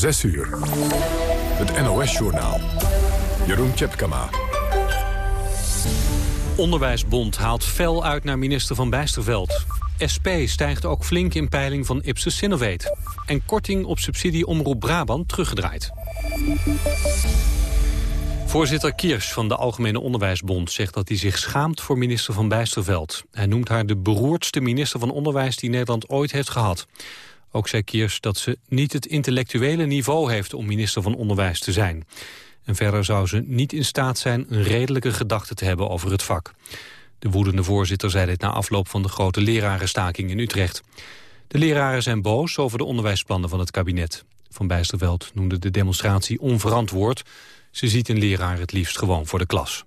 6 uur. Het NOS-journaal. Jeroen Tjepkama. Onderwijsbond haalt fel uit naar minister Van Bijsterveld. SP stijgt ook flink in peiling van Ipsos Sinovate. En korting op subsidie Omroep Brabant teruggedraaid. Voorzitter Kiers van de Algemene Onderwijsbond zegt dat hij zich schaamt voor minister Van Bijsterveld. Hij noemt haar de beroerdste minister van Onderwijs die Nederland ooit heeft gehad. Ook zei Kiers dat ze niet het intellectuele niveau heeft om minister van Onderwijs te zijn. En verder zou ze niet in staat zijn een redelijke gedachte te hebben over het vak. De woedende voorzitter zei dit na afloop van de grote lerarenstaking in Utrecht. De leraren zijn boos over de onderwijsplannen van het kabinet. Van Bijsterveld noemde de demonstratie onverantwoord. Ze ziet een leraar het liefst gewoon voor de klas.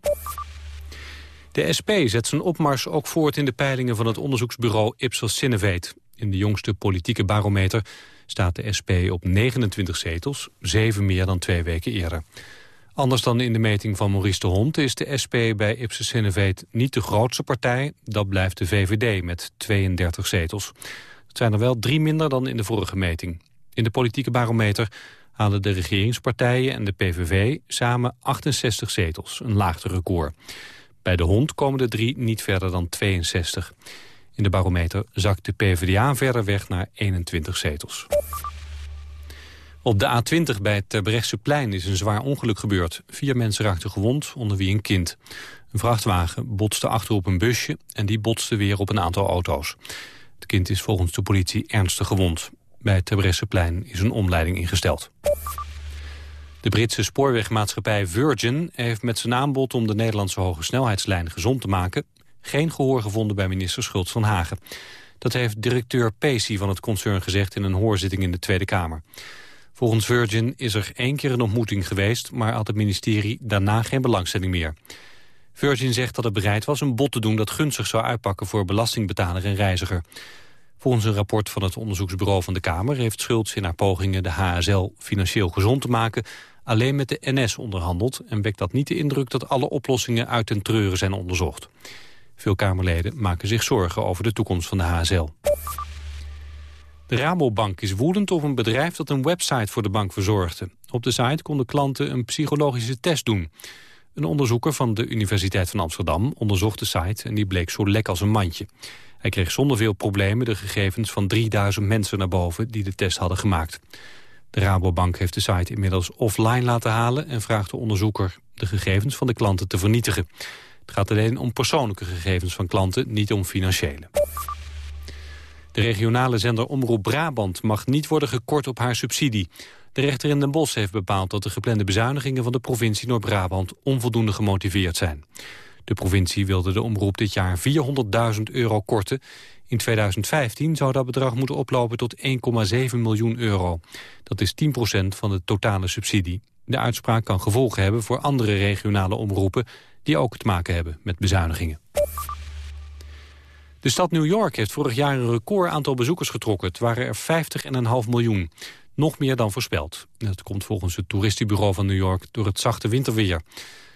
De SP zet zijn opmars ook voort in de peilingen van het onderzoeksbureau Ipsos Sinovate. In de jongste politieke barometer staat de SP op 29 zetels, zeven meer dan twee weken eerder. Anders dan in de meting van Maurice de Hond is de SP bij Ipsos Sinovate niet de grootste partij. Dat blijft de VVD met 32 zetels. Het zijn er wel drie minder dan in de vorige meting. In de politieke barometer halen de regeringspartijen en de PVV samen 68 zetels, een laagste record. Bij de hond komen de drie niet verder dan 62. In de barometer zakt de PvdA verder weg naar 21 zetels. Op de A20 bij het Terbrechtseplein is een zwaar ongeluk gebeurd. Vier mensen raakten gewond, onder wie een kind. Een vrachtwagen botste achter op een busje en die botste weer op een aantal auto's. Het kind is volgens de politie ernstig gewond. Bij het Terbrechtseplein is een omleiding ingesteld. De Britse spoorwegmaatschappij Virgin heeft met zijn aanbod om de Nederlandse hoge snelheidslijn gezond te maken geen gehoor gevonden bij minister Schultz van Hagen. Dat heeft directeur Pacey van het concern gezegd in een hoorzitting in de Tweede Kamer. Volgens Virgin is er één keer een ontmoeting geweest... maar had het ministerie daarna geen belangstelling meer. Virgin zegt dat het bereid was een bod te doen dat gunstig zou uitpakken... voor belastingbetaler en reiziger. Volgens een rapport van het onderzoeksbureau van de Kamer... heeft Schultz in haar pogingen de HSL financieel gezond te maken... alleen met de NS onderhandeld... en wekt dat niet de indruk dat alle oplossingen uit den treuren zijn onderzocht. Veel Kamerleden maken zich zorgen over de toekomst van de HSL. De Rabobank is woedend op een bedrijf dat een website voor de bank verzorgde. Op de site konden klanten een psychologische test doen. Een onderzoeker van de Universiteit van Amsterdam onderzocht de site... en die bleek zo lek als een mandje. Hij kreeg zonder veel problemen de gegevens van 3000 mensen naar boven... die de test hadden gemaakt. De Rabobank heeft de site inmiddels offline laten halen... en vraagt de onderzoeker de gegevens van de klanten te vernietigen. Het gaat alleen om persoonlijke gegevens van klanten, niet om financiële. De regionale zender Omroep Brabant mag niet worden gekort op haar subsidie. De rechter in Den Bosch heeft bepaald dat de geplande bezuinigingen van de provincie Noord-Brabant onvoldoende gemotiveerd zijn. De provincie wilde de omroep dit jaar 400.000 euro korten. In 2015 zou dat bedrag moeten oplopen tot 1,7 miljoen euro. Dat is 10% van de totale subsidie. De uitspraak kan gevolgen hebben voor andere regionale omroepen die ook te maken hebben met bezuinigingen. De stad New York heeft vorig jaar een record aantal bezoekers getrokken. Het waren er 50,5 miljoen. Nog meer dan voorspeld. Dat komt volgens het toeristenbureau van New York door het zachte winterweer.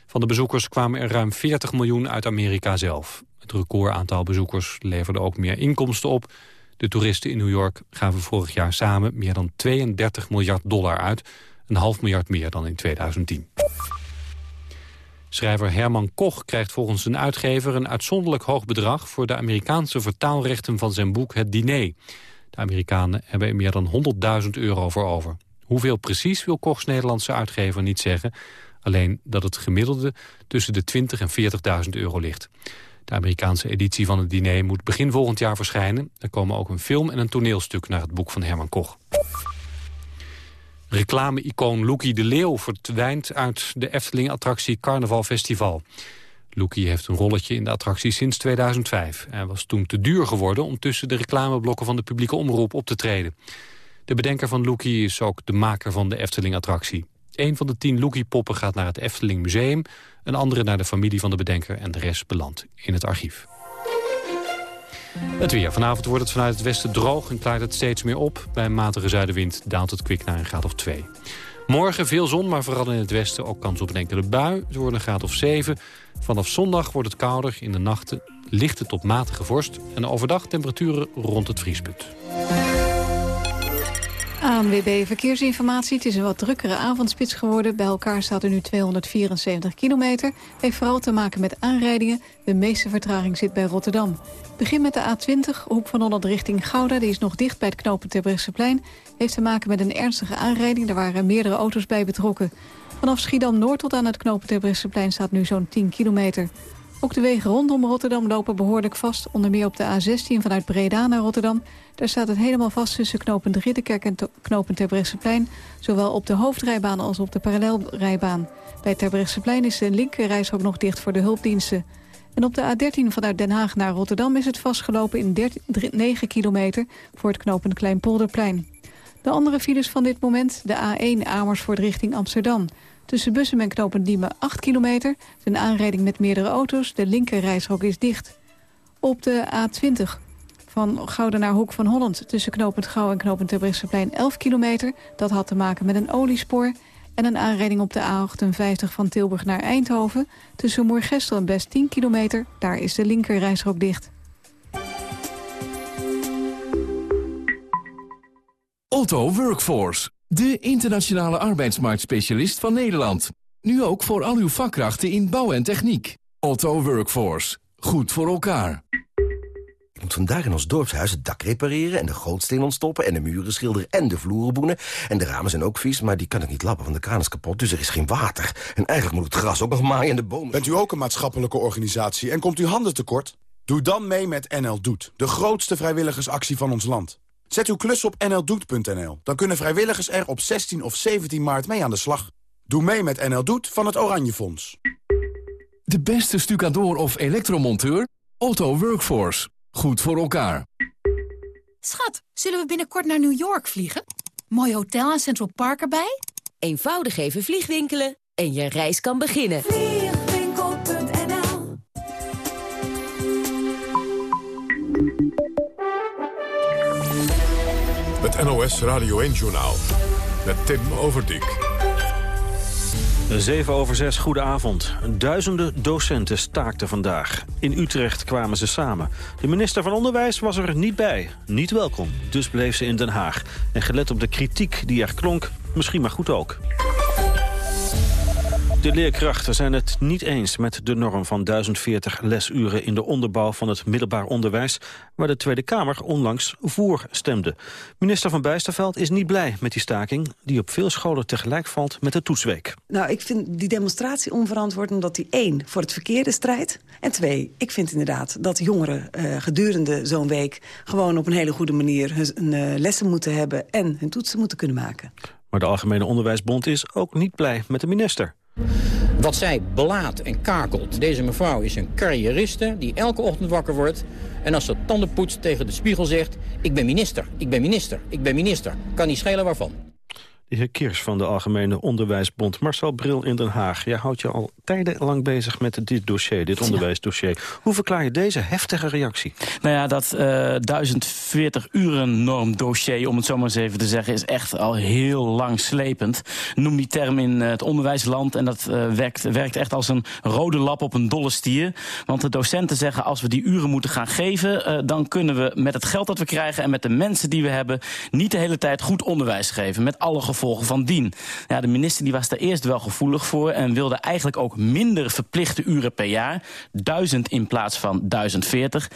Van de bezoekers kwamen er ruim 40 miljoen uit Amerika zelf. Het recordaantal bezoekers leverde ook meer inkomsten op. De toeristen in New York gaven vorig jaar samen meer dan 32 miljard dollar uit. Een half miljard meer dan in 2010. Schrijver Herman Koch krijgt volgens zijn uitgever een uitzonderlijk hoog bedrag... voor de Amerikaanse vertaalrechten van zijn boek Het Diner. De Amerikanen hebben er meer dan 100.000 euro voor over. Hoeveel precies wil Kochs Nederlandse uitgever niet zeggen... alleen dat het gemiddelde tussen de 20 en 40.000 euro ligt. De Amerikaanse editie van het diner moet begin volgend jaar verschijnen. Er komen ook een film en een toneelstuk naar het boek van Herman Koch. Reclame-icoon Loekie de Leeuw verdwijnt uit de Efteling-attractie Carnaval Festival. Loekie heeft een rolletje in de attractie sinds 2005. Hij was toen te duur geworden om tussen de reclameblokken van de publieke omroep op te treden. De bedenker van Loekie is ook de maker van de Efteling-attractie. Een van de tien Loekie-poppen gaat naar het Efteling Museum... een andere naar de familie van de bedenker en de rest belandt in het archief. Het weer. Vanavond wordt het vanuit het westen droog en klaart het steeds meer op. Bij een matige zuidenwind daalt het kwik naar een graad of 2. Morgen veel zon, maar vooral in het westen ook kans op een enkele bui. Het wordt een graad of 7. Vanaf zondag wordt het kouder. In de nachten lichte tot matige vorst. En overdag temperaturen rond het vriespunt. ANWB Verkeersinformatie. Het is een wat drukkere avondspits geworden. Bij elkaar staat er nu 274 kilometer. Heeft vooral te maken met aanrijdingen. De meeste vertraging zit bij Rotterdam. Begin met de A20, hoek van Holland richting Gouda. Die is nog dicht bij het knooppunt Terbrechtseplein. Heeft te maken met een ernstige aanrijding. Daar waren meerdere auto's bij betrokken. Vanaf Schiedam-Noord tot aan het knooppunt Terbrechtseplein staat nu zo'n 10 kilometer. Ook de wegen rondom Rotterdam lopen behoorlijk vast. Onder meer op de A16 vanuit Breda naar Rotterdam. Daar staat het helemaal vast tussen knooppunt Ridderkerk en knooppunt Terbrechtseplein. Zowel op de hoofdrijbaan als op de parallelrijbaan. Bij Terbrechtseplein is de linkerreis ook nog dicht voor de hulpdiensten. En op de A13 vanuit Den Haag naar Rotterdam is het vastgelopen in 9 kilometer voor het knooppunt Kleinpolderplein. De andere files van dit moment, de A1 Amersfoort richting Amsterdam. Tussen Bussen en knooppunt Diemen 8 kilometer. Een aanrijding met meerdere auto's. De linkerrijstrook is dicht. Op de A20 van Gouden naar Hoek van Holland... tussen knooppunt Gouw en knooppunt Terbrechtseplein 11 kilometer. Dat had te maken met een oliespoor. En een aanrijding op de A58 van Tilburg naar Eindhoven. Tussen Moergestel en Best 10 kilometer. Daar is de linkerrijstrook dicht. Otto Workforce, de internationale arbeidsmarktspecialist van Nederland. Nu ook voor al uw vakkrachten in bouw en techniek. Otto Workforce, goed voor elkaar. Ik moet vandaag in ons dorpshuis het dak repareren... en de gootsteen ontstoppen en de muren schilderen en de vloeren boenen. En de ramen zijn ook vies, maar die kan ik niet lappen, want de kraan is kapot. Dus er is geen water. En eigenlijk moet het gras ook nog maaien en de bomen... Bent u ook een maatschappelijke organisatie en komt u handen tekort? Doe dan mee met NL Doet, de grootste vrijwilligersactie van ons land. Zet uw klus op nldoet.nl. Dan kunnen vrijwilligers er op 16 of 17 maart mee aan de slag. Doe mee met NL Doet van het Oranje Fonds. De beste stucador of elektromonteur? Otto Workforce. Goed voor elkaar. Schat, zullen we binnenkort naar New York vliegen? Mooi hotel en Central Park erbij? Eenvoudig even vliegwinkelen en je reis kan beginnen. NOS Radio 1-journaal. Met Tim Overdijk. 7 over 6, goedenavond. Duizenden docenten staakten vandaag. In Utrecht kwamen ze samen. De minister van Onderwijs was er niet bij. Niet welkom, dus bleef ze in Den Haag. En gelet op de kritiek die er klonk, misschien maar goed ook. De leerkrachten zijn het niet eens met de norm van 1040 lesuren in de onderbouw van het middelbaar onderwijs, waar de Tweede Kamer onlangs voor stemde. Minister van Bijsterveld is niet blij met die staking, die op veel scholen tegelijk valt met de toetsweek. Nou, ik vind die demonstratie onverantwoord omdat die één voor het verkeerde strijdt. En twee, ik vind inderdaad dat jongeren uh, gedurende zo'n week gewoon op een hele goede manier hun uh, lessen moeten hebben en hun toetsen moeten kunnen maken. Maar de Algemene Onderwijsbond is ook niet blij met de minister. Wat zij belaadt en kakelt. Deze mevrouw is een carrieriste die elke ochtend wakker wordt... en als ze tanden poetst tegen de spiegel zegt... ik ben minister, ik ben minister, ik ben minister. Kan niet schelen waarvan. De heer Kiers van de Algemene Onderwijsbond. Marcel Bril in Den Haag. Jij houdt je al tijdenlang bezig met dit dossier, dit onderwijsdossier. Hoe verklaar je deze heftige reactie? Nou ja, dat uh, 1040 uren norm dossier, om het zo maar eens even te zeggen... is echt al heel lang slepend. Noem die term in het onderwijsland en dat uh, werkt, werkt echt als een rode lap op een dolle stier. Want de docenten zeggen, als we die uren moeten gaan geven... Uh, dan kunnen we met het geld dat we krijgen en met de mensen die we hebben... niet de hele tijd goed onderwijs geven, met alle gevolgen gevolgen van dien. Ja, de minister die was daar eerst wel gevoelig voor... en wilde eigenlijk ook minder verplichte uren per jaar. Duizend in plaats van 1040.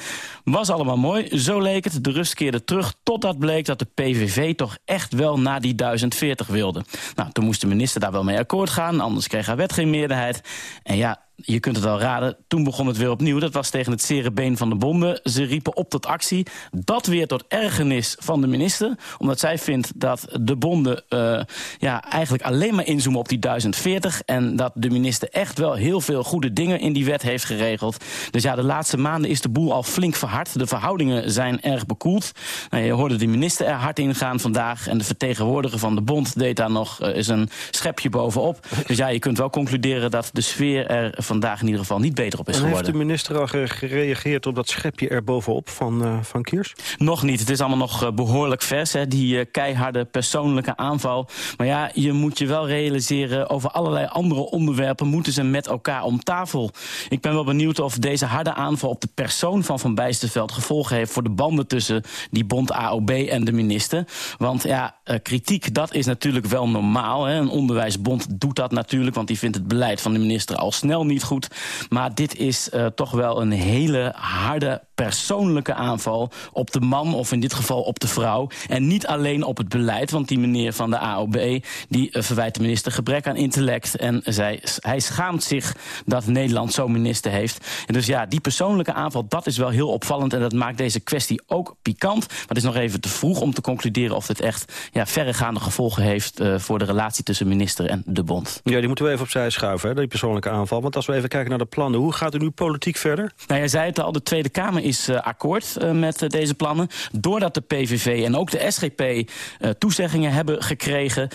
Was allemaal mooi, zo leek het. De rust keerde terug totdat bleek dat de PVV toch echt wel naar die 1040 wilde. Nou, toen moest de minister daar wel mee akkoord gaan... anders kreeg haar wet geen meerderheid. En ja, je kunt het al raden, toen begon het weer opnieuw. Dat was tegen het zere been van de bonden. Ze riepen op tot actie. Dat weer tot ergernis van de minister. Omdat zij vindt dat de bonden uh, ja, eigenlijk alleen maar inzoomen op die 1040. En dat de minister echt wel heel veel goede dingen in die wet heeft geregeld. Dus ja, de laatste maanden is de boel al flink verhard. De verhoudingen zijn erg bekoeld. Nou, je hoorde de minister er hard in gaan vandaag. En de vertegenwoordiger van de bond deed daar nog eens een schepje bovenop. Dus ja, je kunt wel concluderen dat de sfeer er vandaag in ieder geval niet beter op is en geworden. heeft de minister al gereageerd op dat schepje erbovenop van, uh, van Kiers? Nog niet. Het is allemaal nog uh, behoorlijk vers, hè, die uh, keiharde persoonlijke aanval. Maar ja, je moet je wel realiseren... over allerlei andere onderwerpen moeten ze met elkaar om tafel. Ik ben wel benieuwd of deze harde aanval op de persoon van Van Bijsterveld... gevolgen heeft voor de banden tussen die bond AOB en de minister. Want ja, kritiek, dat is natuurlijk wel normaal. Hè. Een onderwijsbond doet dat natuurlijk, want die vindt het beleid van de minister al snel niet goed. Maar dit is uh, toch wel een hele harde persoonlijke aanval op de man, of in dit geval op de vrouw. En niet alleen op het beleid, want die meneer van de AOB... die uh, verwijt de minister gebrek aan intellect. En zij, hij schaamt zich dat Nederland zo'n minister heeft. En dus ja, die persoonlijke aanval, dat is wel heel opvallend... en dat maakt deze kwestie ook pikant. Maar het is nog even te vroeg om te concluderen... of dit echt ja, verregaande gevolgen heeft uh, voor de relatie tussen minister en de bond. Ja, die moeten we even opzij schuiven, hè, die persoonlijke aanval. Want als we even kijken naar de plannen, hoe gaat u nu politiek verder? Nou, jij zei het al, de Tweede Kamer is uh, akkoord uh, met uh, deze plannen. Doordat de PVV en ook de SGP toezeggingen hebben gekregen.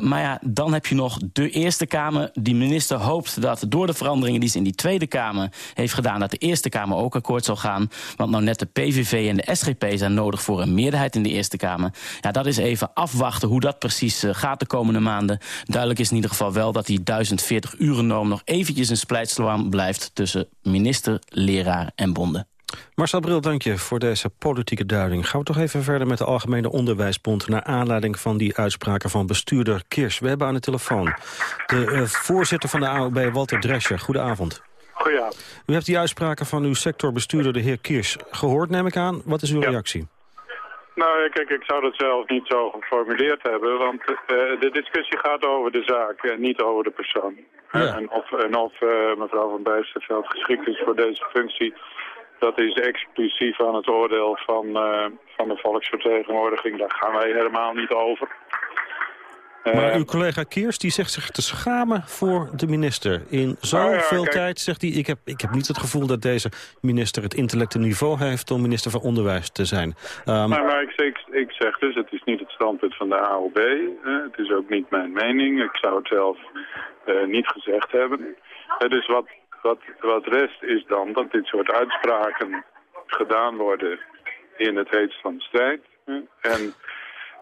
maar ja, dan heb je nog de Eerste Kamer. Die minister hoopt dat door de veranderingen die ze in die Tweede Kamer heeft gedaan... dat de Eerste Kamer ook akkoord zal gaan. Want nou net de PVV en de SGP zijn nodig voor een meerderheid in de Eerste Kamer. Ja, dat is even afwachten hoe dat precies gaat de komende maanden. Duidelijk is in ieder geval wel dat die 1040 uren norm nog eventjes een blijft tussen minister, leraar en bonden. Marcel Bril, dank je voor deze politieke duiding. Gaan we toch even verder met de Algemene Onderwijsbond... naar aanleiding van die uitspraken van bestuurder Kiers. We hebben aan de telefoon de uh, voorzitter van de AOB, Walter Drescher. Goedenavond. Goedenavond. U heeft die uitspraken van uw sectorbestuurder, de heer Kiers, gehoord, neem ik aan. Wat is uw ja. reactie? Nou, kijk, ik zou dat zelf niet zo geformuleerd hebben, want uh, de discussie gaat over de zaak en niet over de persoon. En of, en of uh, mevrouw van Bijsterveld geschikt is voor deze functie, dat is exclusief aan het oordeel van, uh, van de volksvertegenwoordiging. Daar gaan wij helemaal niet over. Maar uw collega Kiers die zegt zich te schamen voor de minister. In zoveel nou ja, tijd zegt hij... Ik heb, ik heb niet het gevoel dat deze minister het intellectuele niveau heeft... om minister van Onderwijs te zijn. Um, maar, maar ik, ik, ik, zeg dus, het is niet het standpunt van de AOB. Uh, het is ook niet mijn mening. Ik zou het zelf uh, niet gezegd hebben. Uh, dus wat, wat, wat rest is dan dat dit soort uitspraken gedaan worden... in het heetst van de strijd. en...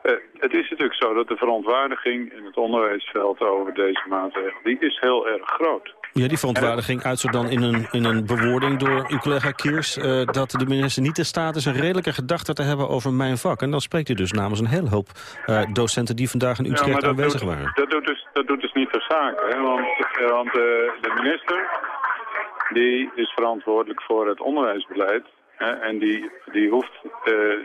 Uh, het is natuurlijk zo dat de verontwaardiging in het onderwijsveld over deze maatregel, die is heel erg groot. Ja, die verontwaardiging uit zo dan in een, in een bewoording door uw collega Kiers... Uh, dat de minister niet in staat is een redelijke gedachte te hebben over mijn vak. En dan spreekt u dus namens een hele hoop uh, docenten die vandaag in Utrecht ja, aanwezig doet, waren. Dat doet, dus, dat doet dus niet ter zake, hè? want, want de minister die is verantwoordelijk voor het onderwijsbeleid... Hè? en die, die hoeft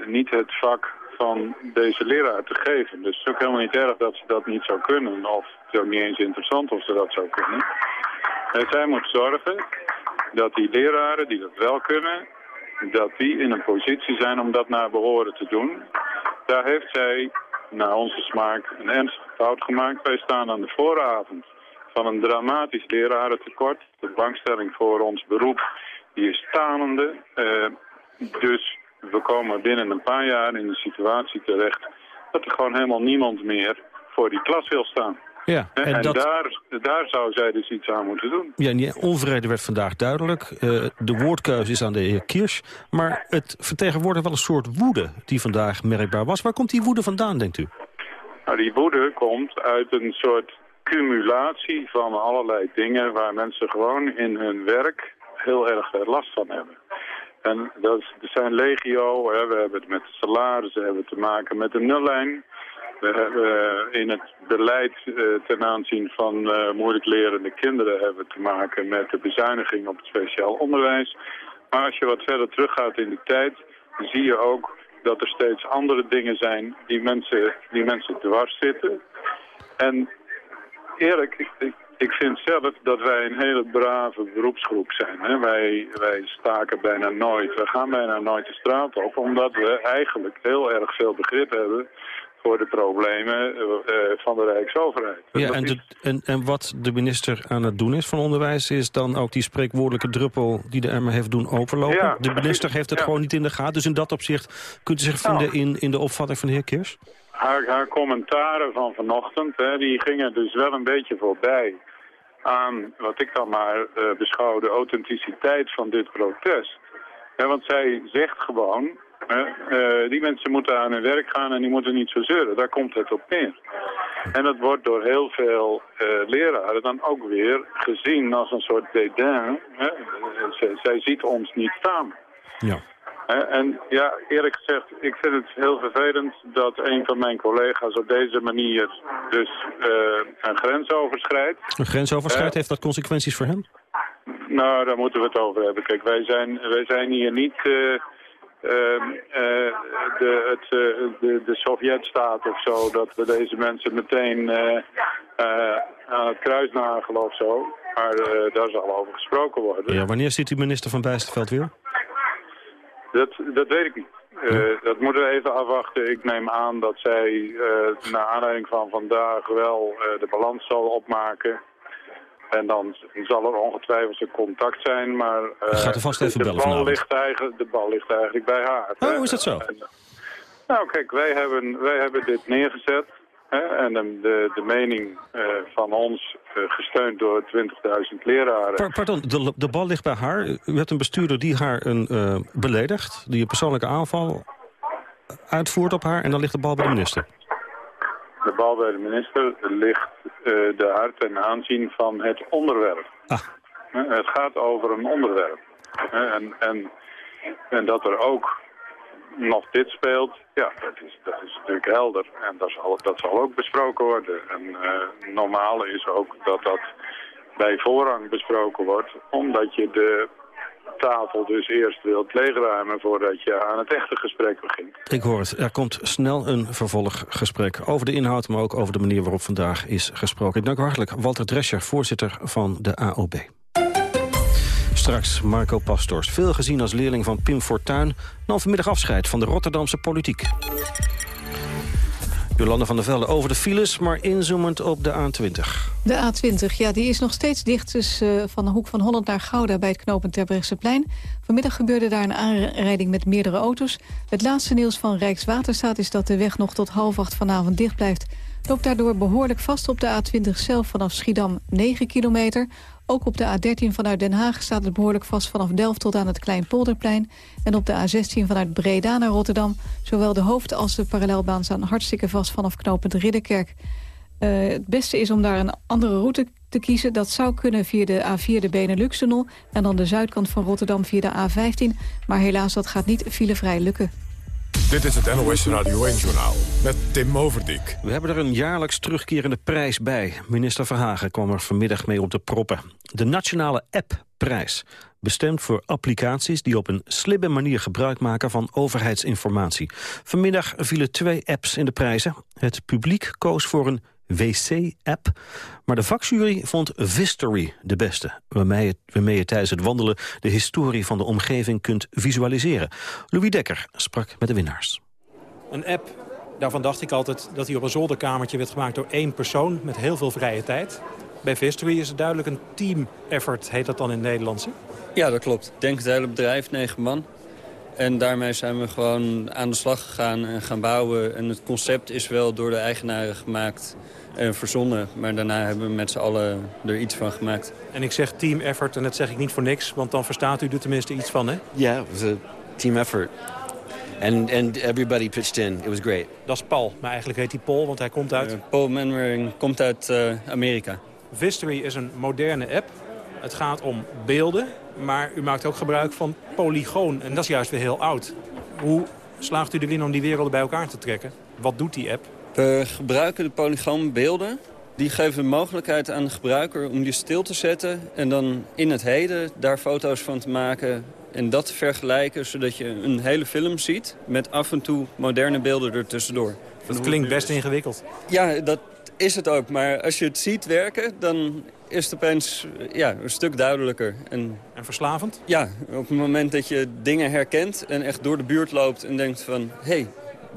niet het vak van deze leraar te geven. Dus het is ook helemaal niet erg dat ze dat niet zou kunnen. Of het is ook niet eens interessant of ze dat zou kunnen. En zij moet zorgen dat die leraren die dat wel kunnen... dat die in een positie zijn om dat naar behoren te doen. Daar heeft zij, naar onze smaak, een ernstige fout gemaakt. Wij staan aan de vooravond van een dramatisch lerarentekort. De belangstelling voor ons beroep die is tanende. Uh, dus we komen binnen een paar jaar in een situatie terecht... dat er gewoon helemaal niemand meer voor die klas wil staan. Ja, en en, en dat... daar, daar zou zij dus iets aan moeten doen. Ja, die onvrede werd vandaag duidelijk. Uh, de woordkeuze is aan de heer Kirsch. Maar het vertegenwoordigt wel een soort woede die vandaag merkbaar was. Waar komt die woede vandaan, denkt u? Nou, die woede komt uit een soort cumulatie van allerlei dingen... waar mensen gewoon in hun werk heel erg last van hebben. En dat zijn legio, we hebben het met de salarissen, we hebben te maken met de nullijn. We hebben in het beleid uh, ten aanzien van uh, moeilijk lerende kinderen hebben te maken met de bezuiniging op het speciaal onderwijs. Maar als je wat verder teruggaat in de tijd, zie je ook dat er steeds andere dingen zijn die mensen, die mensen dwars zitten. En eerlijk, ik, ik vind zelf dat wij een hele brave beroepsgroep zijn. Hè? Wij, wij staken bijna nooit, we gaan bijna nooit de straat op... omdat we eigenlijk heel erg veel begrip hebben voor de problemen uh, van de Rijksoverheid. Ja, en, de, en, en wat de minister aan het doen is van onderwijs... is dan ook die spreekwoordelijke druppel die de emmer heeft doen overlopen. Ja, de minister heeft het ja. gewoon niet in de gaten. Dus in dat opzicht kunt u zich Nou. vinden in, in de opvatting van de heer Kiers? Haar, haar commentaren van vanochtend, hè, die gingen dus wel een beetje voorbij aan wat ik dan maar uh, beschouw de authenticiteit van dit protest. want zij zegt gewoon, uh, die mensen moeten aan hun werk gaan en die moeten niet zo zeuren. Daar komt het op neer. En dat wordt door heel veel uh, leraren dan ook weer gezien als een soort dédain. zij ziet ons niet staan. Ja. En ja, eerlijk gezegd, ik vind het heel vervelend dat een van mijn collega's op deze manier dus uh, een grens overschrijdt. Een grens overschrijdt, heeft dat consequenties voor hem? Nou, daar moeten we het over hebben. Kijk, wij zijn, wij zijn hier niet uh, uh, de, het, de, de Sovjetstaat of zo, dat we deze mensen meteen aan het kruis nagelen of zo. Maar daar zal over gesproken worden. Ja, wanneer ziet u minister Van Bijsterveld weer? Dat, dat weet ik niet. Uh, dat moeten we even afwachten. Ik neem aan dat zij uh, naar aanleiding van vandaag wel uh, de balans zal opmaken. En dan zal er ongetwijfeld een contact zijn, maar... Gaat er vast even de bellen bal ligt eigenlijk, De bal ligt eigenlijk bij haar. Oh, is dat zo? Nou, kijk, wij hebben, wij hebben dit neergezet. En de, de, mening uh, van ons, uh, gesteund door 20.000 leraren... Pa pardon, de, de bal ligt bij haar. U hebt een bestuurder die haar een, uh, beledigt, die een persoonlijke aanval uitvoert op haar... en dan ligt de bal bij de minister. De bal bij de minister ligt de hart en aanzien van het onderwerp. Ah. het gaat over een onderwerp. en, en, en dat er ook nog dit speelt, ja, dat is, dat is natuurlijk helder. En dat zal, dat zal ook besproken worden. En uh, normaal is ook dat dat bij voorrang besproken wordt, omdat je de tafel dus eerst wilt leegruimen voordat je aan het echte gesprek begint. Ik hoor het. Er komt snel een vervolggesprek over de inhoud, maar ook over de manier waarop vandaag is gesproken. Ik dank u hartelijk Walter Drescher, voorzitter van de AOB. Straks Marco Pastors, veel gezien als leerling van Pim Fortuyn... nam vanmiddag afscheid van de Rotterdamse politiek. Jolanda van der Velde over de files, maar inzoomend op de A20. De A20, ja, die is nog steeds dicht dus, van de hoek van Holland naar Gouda... bij het knooppunt Terbrechtseplein. Vanmiddag gebeurde daar een aanrijding met meerdere auto's. Het laatste nieuws van Rijkswaterstaat is dat de weg nog tot half acht vanavond dicht blijft. Loopt daardoor behoorlijk vast op de A20 zelf vanaf Schiedam 9 kilometer. Ook op de A13 vanuit Den Haag staat het behoorlijk vast vanaf Delft tot aan het Kleinpolderplein. En op de A16 vanuit Breda naar Rotterdam. Zowel de hoofd- als de parallelbaan staan hartstikke vast vanaf knooppunt Ridderkerk. Uh, het beste is om daar een andere route te kiezen. Dat zou kunnen via de A4 de Benelux-tunnel... en dan de zuidkant van Rotterdam via de A15. Maar helaas, dat gaat niet filevrij lukken. Dit is het NOS Radio 1-journaal met Tim Overdijk. We hebben er een jaarlijks terugkerende prijs bij. Minister Verhagen kwam er vanmiddag mee op de proppen. De Nationale App-prijs. Bestemd voor applicaties die op een slimme manier gebruik maken van overheidsinformatie. Vanmiddag vielen twee apps in de prijzen. Het publiek koos voor een wc-app. Maar de vakjury vond Vistory de beste, waarmee je, waarmee je tijdens het wandelen de historie van de omgeving kunt visualiseren. Louis Dekker sprak met de winnaars. Een app, daarvan dacht ik altijd dat hij op een zolderkamertje werd gemaakt door één persoon met heel veel vrije tijd. Bij Vistory is het duidelijk een team effort, heet dat dan in het Nederlands. Ja, dat klopt. Denk het hele bedrijf, negen man. En daarmee zijn we gewoon aan de slag gegaan en gaan bouwen. En het concept is wel door de eigenaren gemaakt en verzonnen. Maar daarna hebben we met z'n allen er iets van gemaakt. En ik zeg team effort en dat zeg ik niet voor niks. Want dan verstaat u er tenminste iets van, hè? Ja, yeah, it was team effort. And, and everybody pitched in. It was great. Dat is Paul. Maar eigenlijk heet hij Paul, want hij komt uit... Uh, Paul Manwaring komt uit uh, Amerika. Vistory is een moderne app. Het gaat om beelden, maar u maakt ook gebruik van polygoon. En dat is juist weer heel oud. Hoe slaagt u erin om die werelden bij elkaar te trekken? Wat doet die app? We gebruiken de polygoonbeelden. Die geven de mogelijkheid aan de gebruiker om die stil te zetten... en dan in het heden daar foto's van te maken en dat te vergelijken... zodat je een hele film ziet met af en toe moderne beelden ertussendoor. Dat klinkt best ingewikkeld. Ja, dat is het ook. Maar als je het ziet werken, dan is het opeens ja, een stuk duidelijker. En, en verslavend? Ja, op het moment dat je dingen herkent en echt door de buurt loopt en denkt van... hé, hey,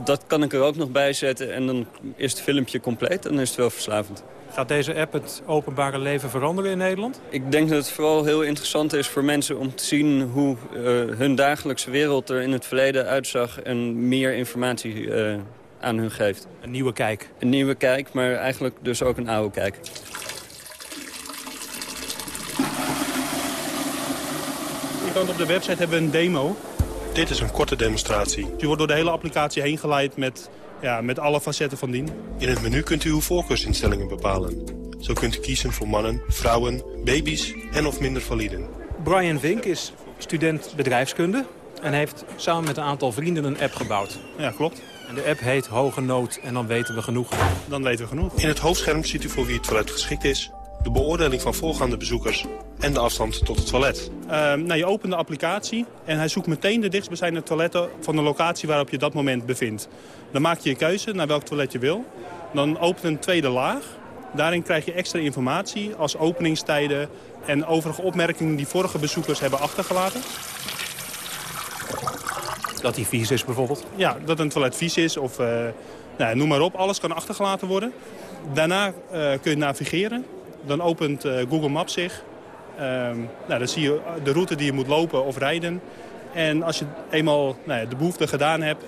dat kan ik er ook nog bij zetten en dan is het filmpje compleet en dan is het wel verslavend. Gaat deze app het openbare leven veranderen in Nederland? Ik denk dat het vooral heel interessant is voor mensen om te zien hoe eh, hun dagelijkse wereld er in het verleden uitzag en meer informatie eh, aan hun geeft. Een nieuwe kijk. Een nieuwe kijk, maar eigenlijk dus ook een oude kijk. Op de website hebben we een demo dit is een korte demonstratie. U wordt door de hele applicatie heen geleid met, ja, met alle facetten van dien. In het menu kunt u uw voorkeursinstellingen bepalen. Zo kunt u kiezen voor mannen, vrouwen, baby's en of minder validen. Brian Vink is student bedrijfskunde en heeft samen met een aantal vrienden een app gebouwd. Ja, klopt. En de app heet Hoge Nood en dan weten we genoeg. Dan weten we genoeg. In het hoofdscherm ziet u voor wie het toilet geschikt is... de beoordeling van voorgaande bezoekers en de afstand tot het toilet. Uh, nou, je opent de applicatie en hij zoekt meteen de dichtstbijzijnde toiletten... van de locatie waarop je dat moment bevindt. Dan maak je je keuze naar welk toilet je wil. Dan opent een tweede laag. Daarin krijg je extra informatie als openingstijden... en overige opmerkingen die vorige bezoekers hebben achtergelaten. Dat die vies is bijvoorbeeld? Ja, dat een toilet vies is of uh, nou, noem maar op. Alles kan achtergelaten worden. Daarna uh, kun je navigeren. Dan opent uh, Google Maps zich. Um, nou, dan zie je de route die je moet lopen of rijden. En als je eenmaal nou, de behoefte gedaan hebt...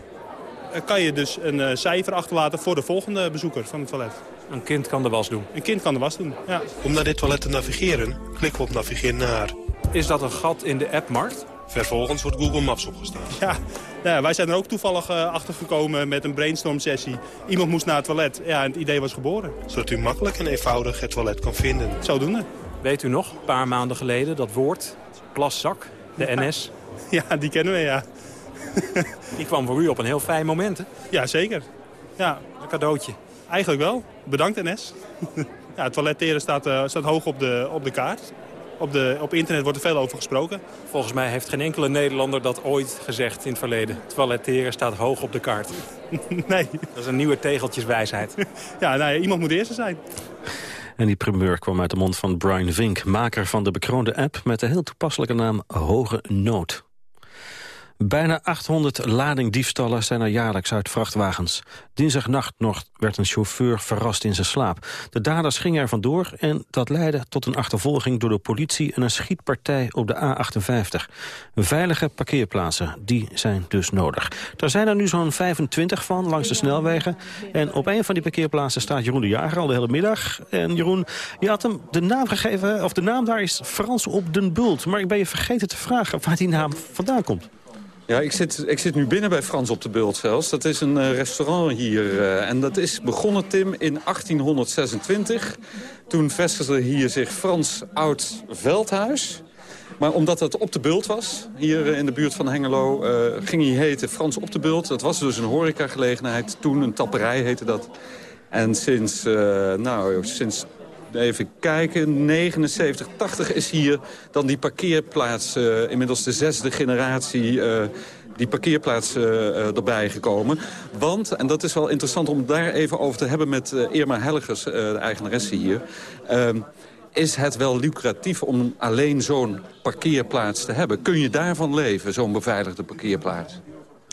kan je dus een cijfer achterlaten voor de volgende bezoeker van het toilet. Een kind kan de was doen? Een kind kan de was doen, ja. Om naar dit toilet te navigeren, klikken we op navigeer naar. Is dat een gat in de appmarkt? Vervolgens wordt Google Maps opgestart. Ja, nou, wij zijn er ook toevallig uh, achter gekomen met een brainstorm sessie. Iemand moest naar het toilet ja, en het idee was geboren. Zodat u makkelijk en eenvoudig het toilet kan vinden. Zodoende. Weet u nog, een paar maanden geleden, dat woord, plaszak, de NS? Ja, die kennen we, ja. die kwam voor u op een heel fijn moment, hè? Ja, zeker. Ja. Een cadeautje. Eigenlijk wel. Bedankt, NS. ja, het toiletteren staat, uh, staat hoog op de, op de kaart. Op, de, op internet wordt er veel over gesproken. Volgens mij heeft geen enkele Nederlander dat ooit gezegd in het verleden. Toiletteren staat hoog op de kaart. nee. Dat is een nieuwe tegeltjeswijsheid. ja, nou ja, iemand moet de eerste zijn. En die primeur kwam uit de mond van Brian Vink, maker van de bekroonde app... met de heel toepasselijke naam Hoge Nood. Bijna 800 ladingdiefstallen zijn er jaarlijks uit vrachtwagens. Dinsdagnacht nog werd een chauffeur verrast in zijn slaap. De daders gingen er vandoor en dat leidde tot een achtervolging door de politie... en een schietpartij op de A58. Veilige parkeerplaatsen, die zijn dus nodig. Er zijn er nu zo'n 25 van langs de snelwegen. En op een van die parkeerplaatsen staat Jeroen de Jager al de hele middag. En Jeroen, je had hem de naam gegeven, of de naam daar is Frans op den Bult. Maar ik ben je vergeten te vragen waar die naam vandaan komt. Ja, ik zit, ik zit nu binnen bij Frans op de Bult zelfs. Dat is een uh, restaurant hier. Uh, en dat is begonnen, Tim, in 1826. Toen vestigde hier zich Frans Oud Veldhuis. Maar omdat het op de Bult was, hier in de buurt van Hengelo... Uh, ging hij heten Frans op de Bult. Dat was dus een horecagelegenheid. Toen een tapperij heette dat. En sinds, nou, sinds even kijken, 79, 80 is hier dan die parkeerplaats, uh, inmiddels de zesde generatie... Uh, die parkeerplaats uh, erbij gekomen. Want, en dat is wel interessant om daar even over te hebben met Irma Helgers, de eigenaresse hier... Ehm, is het wel lucratief om alleen zo'n parkeerplaats te hebben? Kun je daarvan leven, zo'n beveiligde parkeerplaats?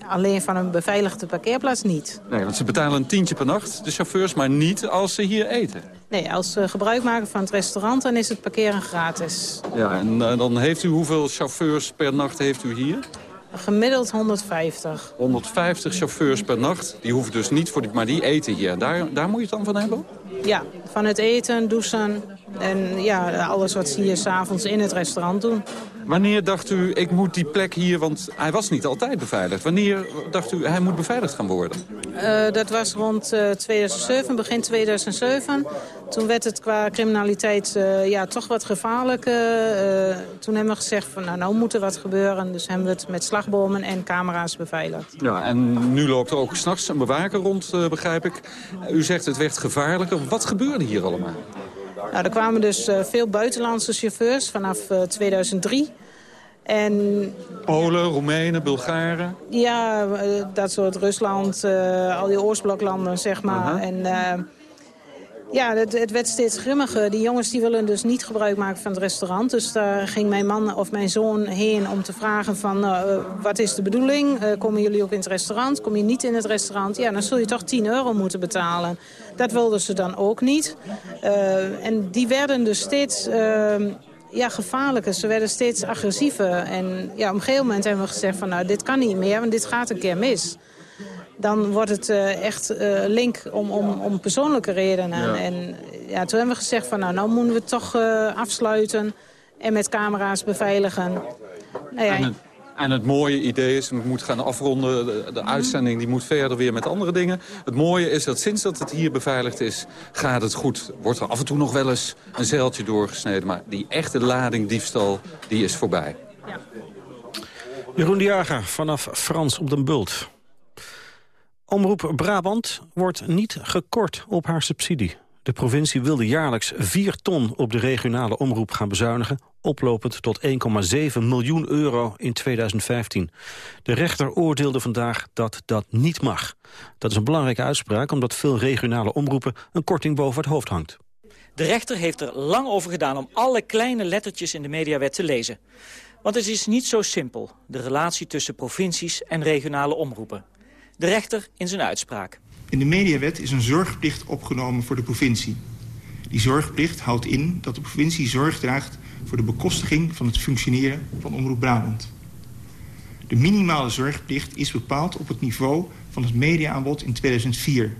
Alleen van een beveiligde parkeerplaats niet. Nee, want ze betalen een tientje per nacht, de chauffeurs, maar niet als ze hier eten. Nee, als ze gebruik maken van het restaurant, dan is het parkeren gratis. Ja, en uh, dan heeft u hoeveel chauffeurs per nacht heeft u hier? Gemiddeld 150. 150 chauffeurs per nacht. Die hoeven dus niet voor die, maar die eten hier. Daar, daar moet je het dan van hebben? Ja, van het eten, douchen en ja, alles wat ze hier s'avonds in het restaurant doen. Wanneer dacht u, ik moet die plek hier, want hij was niet altijd beveiligd. Wanneer dacht u, hij moet beveiligd gaan worden? Uh, dat was rond uh, 2007, begin 2007. Toen werd het qua criminaliteit uh, ja, toch wat gevaarlijk. toen hebben we gezegd, van, nou, nou moet er wat gebeuren. Dus hebben we het met slagbomen en camera's beveiligd. Ja, en nu loopt er ook s'nachts een bewaker rond, begrijp ik. U zegt het werd gevaarlijker. Wat gebeurde hier allemaal? Nou, er kwamen dus uh, veel buitenlandse chauffeurs vanaf uh, 2003. En, Polen, Roemenen, Bulgaren? Ja, uh, dat soort Rusland, al die Oostbloklanden, zeg maar. Uh -huh. En ja, het, het, werd steeds grimmiger. Die jongens die willen dus niet gebruik maken van het restaurant. Dus daar ging mijn man of mijn zoon heen om te vragen van... Uh, wat is de bedoeling? Uh, komen jullie ook in het restaurant? Kom je niet in het restaurant? Ja, dan zul je toch 10 euro moeten betalen. Dat wilden ze dan ook niet. Uh, en die werden dus steeds ja, gevaarlijker. Ze werden steeds agressiever. En ja, op een gegeven moment hebben we gezegd van... nou, dit kan niet meer, want dit gaat een keer mis dan wordt het uh, echt uh, link om, om, om persoonlijke redenen. Ja. En ja, toen hebben we gezegd van nou, nou moeten we het toch uh, afsluiten en met camera's beveiligen. nou ja, En het, en het mooie idee is, ik moet gaan afronden, de, de uitzending die moet verder weer met andere dingen. Het mooie is dat sinds dat het hier beveiligd is, gaat het goed. Wordt er af en toe nog wel eens een zeiltje doorgesneden. Maar die echte lading diefstal, die is voorbij. Jeroen de Jager vanaf Frans op den Bult. Omroep Brabant wordt niet gekort op haar subsidie. De provincie wilde jaarlijks 4 ton op de regionale omroep gaan bezuinigen... oplopend tot 1,7 miljoen euro in 2015. De rechter oordeelde vandaag dat dat niet mag. Dat is een belangrijke uitspraak omdat veel regionale omroepen... een korting boven het hoofd hangt. De rechter heeft er lang over gedaan om alle kleine lettertjes in de mediawet te lezen. Want het is niet zo simpel, de relatie tussen provincies en regionale omroepen. De rechter in zijn uitspraak. In de mediawet is een zorgplicht opgenomen voor de provincie. Die zorgplicht houdt in dat de provincie zorg draagt voor de bekostiging van het functioneren van Omroep Brabant. De minimale zorgplicht is bepaald op het niveau van het mediaaanbod in 2004.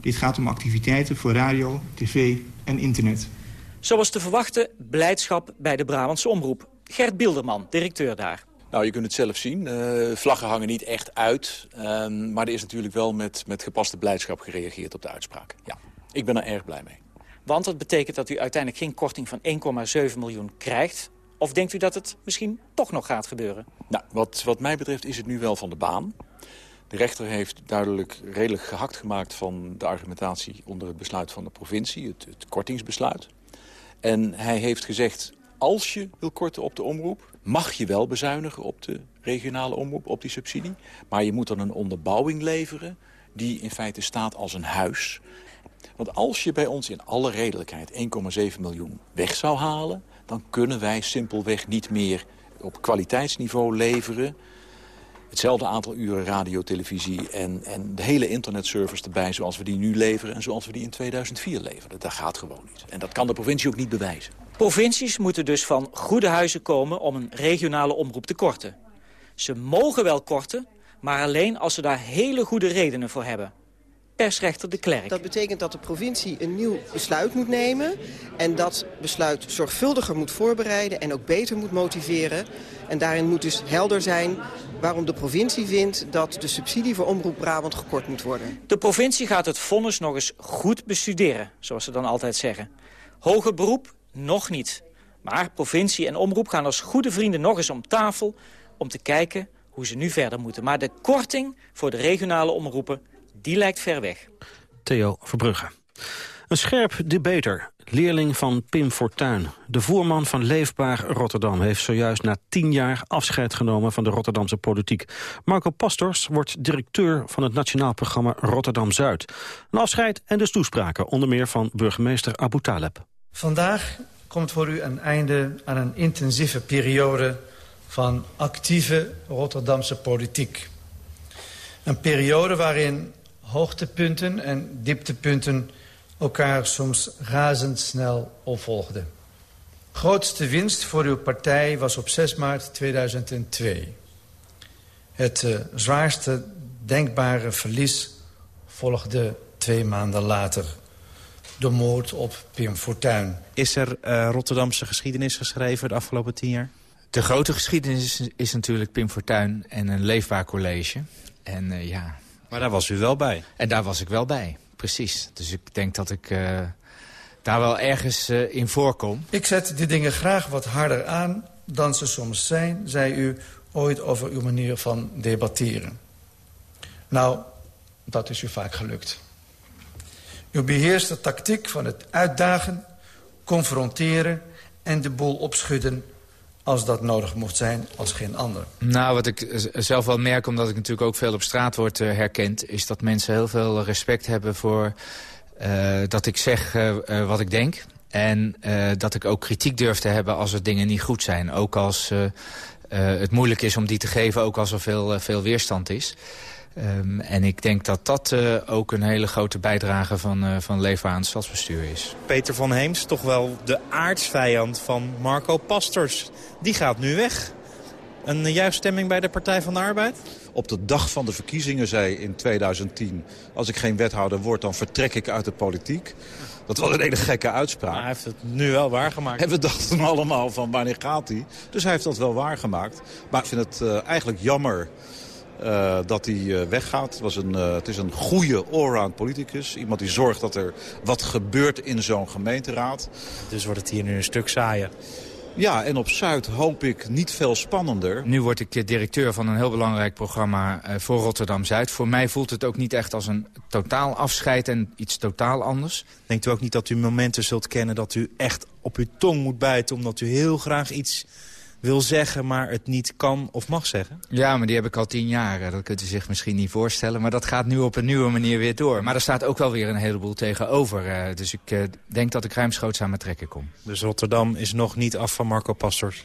Dit gaat om activiteiten voor radio, tv en internet. Zoals te verwachten, blijdschap bij de Brabantse omroep. Gert Bilderman, directeur daar. Nou, je kunt het zelf zien. Uh, vlaggen hangen niet echt uit. Uh, maar er is natuurlijk wel met, met gepaste blijdschap gereageerd op de uitspraak. Ja, ik ben er erg blij mee. Want dat betekent dat u uiteindelijk geen korting van 1,7 miljoen krijgt. Of denkt u dat het misschien toch nog gaat gebeuren? Nou, wat, wat mij betreft is het nu wel van de baan. De rechter heeft duidelijk redelijk gehakt gemaakt van de argumentatie onder het besluit van de provincie, het, het kortingsbesluit. En hij heeft gezegd, als je wil korten op de omroep, mag je wel bezuinigen op de regionale omroep, op die subsidie. Maar je moet dan een onderbouwing leveren die in feite staat als een huis. Want als je bij ons in alle redelijkheid 1,7 miljoen weg zou halen... dan kunnen wij simpelweg niet meer op kwaliteitsniveau leveren... hetzelfde aantal uren radio, televisie en, en de hele internetservice erbij... zoals we die nu leveren en zoals we die in 2004 leverden. Dat gaat gewoon niet. En dat kan de provincie ook niet bewijzen. Provincies moeten dus van goede huizen komen om een regionale omroep te korten. Ze mogen wel korten, maar alleen als ze daar hele goede redenen voor hebben. Persrechter de Klerk. Dat betekent dat de provincie een nieuw besluit moet nemen... en dat besluit zorgvuldiger moet voorbereiden en ook beter moet motiveren. En daarin moet dus helder zijn waarom de provincie vindt... dat de subsidie voor Omroep Brabant gekort moet worden. De provincie gaat het vonnis nog eens goed bestuderen, zoals ze dan altijd zeggen. Hoger beroep nog niet. Maar provincie en omroep gaan als goede vrienden nog eens om tafel... om te kijken hoe ze nu verder moeten. Maar de korting voor de regionale omroepen, die lijkt ver weg. Theo Verbrugge. Een scherp debater, leerling van Pim Fortuyn. De voerman van Leefbaar Rotterdam heeft zojuist na tien jaar afscheid genomen van de Rotterdamse politiek. Marco Pastors wordt directeur van het nationaal programma Rotterdam-Zuid. Een afscheid en dus toespraken, onder meer van burgemeester Abu Taleb. Vandaag komt voor u een einde aan een intensieve periode van actieve Rotterdamse politiek. Een periode waarin hoogtepunten en dieptepunten elkaar soms razendsnel opvolgden. Grootste winst voor uw partij was op 6 maart 2002. Het uh, zwaarste denkbare verlies volgde twee maanden later de moord op Pim Fortuyn. Is er uh, Rotterdamse geschiedenis geschreven de afgelopen tien jaar? De grote geschiedenis is, is natuurlijk Pim Fortuyn en een leefbaar college. En uh, ja... Maar daar was u wel bij? En daar was ik wel bij, precies. Dus ik denk dat ik uh, daar wel ergens in voorkom. Ik zet die dingen graag wat harder aan dan ze soms zijn, zei u ooit over uw manier van debatteren. Nou, dat is u vaak gelukt. U beheerst de tactiek van het uitdagen, confronteren en de boel opschudden als dat nodig mocht zijn, als geen ander. Nou, wat ik zelf wel merk, omdat ik natuurlijk ook veel op straat word uh, herkend... is dat mensen heel veel respect hebben voor uh, dat ik zeg uh, wat ik denk. En dat ik ook kritiek durf te hebben als er dingen niet goed zijn. Ook als het moeilijk is om die te geven, ook als er veel, veel weerstand is. Um, en ik denk dat dat uh, ook een hele grote bijdrage van, uh, van Leefbaar aan het stadsbestuur is. Peter van Heems, toch wel de aardsvijand van Marco Pastors. Die gaat nu weg. Een juiste stemming bij de Partij van de Arbeid? Op de dag van de verkiezingen zei in 2010... als ik geen wethouder word, dan vertrek ik uit de politiek. Dat was een hele gekke uitspraak. Maar hij heeft het nu wel waargemaakt. En we dachten allemaal van wanneer gaat hij? Dus hij heeft dat wel waargemaakt. Maar ik vind het uh, eigenlijk jammer uh, dat hij uh, weggaat. Het, was een, uh, het is een goede allround politicus. Iemand die zorgt dat er wat gebeurt in zo'n gemeenteraad. Dus wordt het hier nu een stuk saaier. Ja, en op Zuid hoop ik niet veel spannender. Nu word ik directeur van een heel belangrijk programma voor Rotterdam-Zuid. Voor mij voelt het ook niet echt als een totaal afscheid en iets totaal anders. Denkt u ook niet dat u momenten zult kennen dat u echt op uw tong moet bijten... omdat u heel graag iets wil zeggen, maar het niet kan of mag zeggen? Ja, maar die heb ik al tien jaar. Dat kunt u zich misschien niet voorstellen. Maar dat gaat nu op een nieuwe manier weer door. Maar er staat ook wel weer een heleboel tegenover. Uh, dus ik uh, denk dat ik ruimschoots aan mijn trekken kom. Dus Rotterdam is nog niet af van Marco Pastors?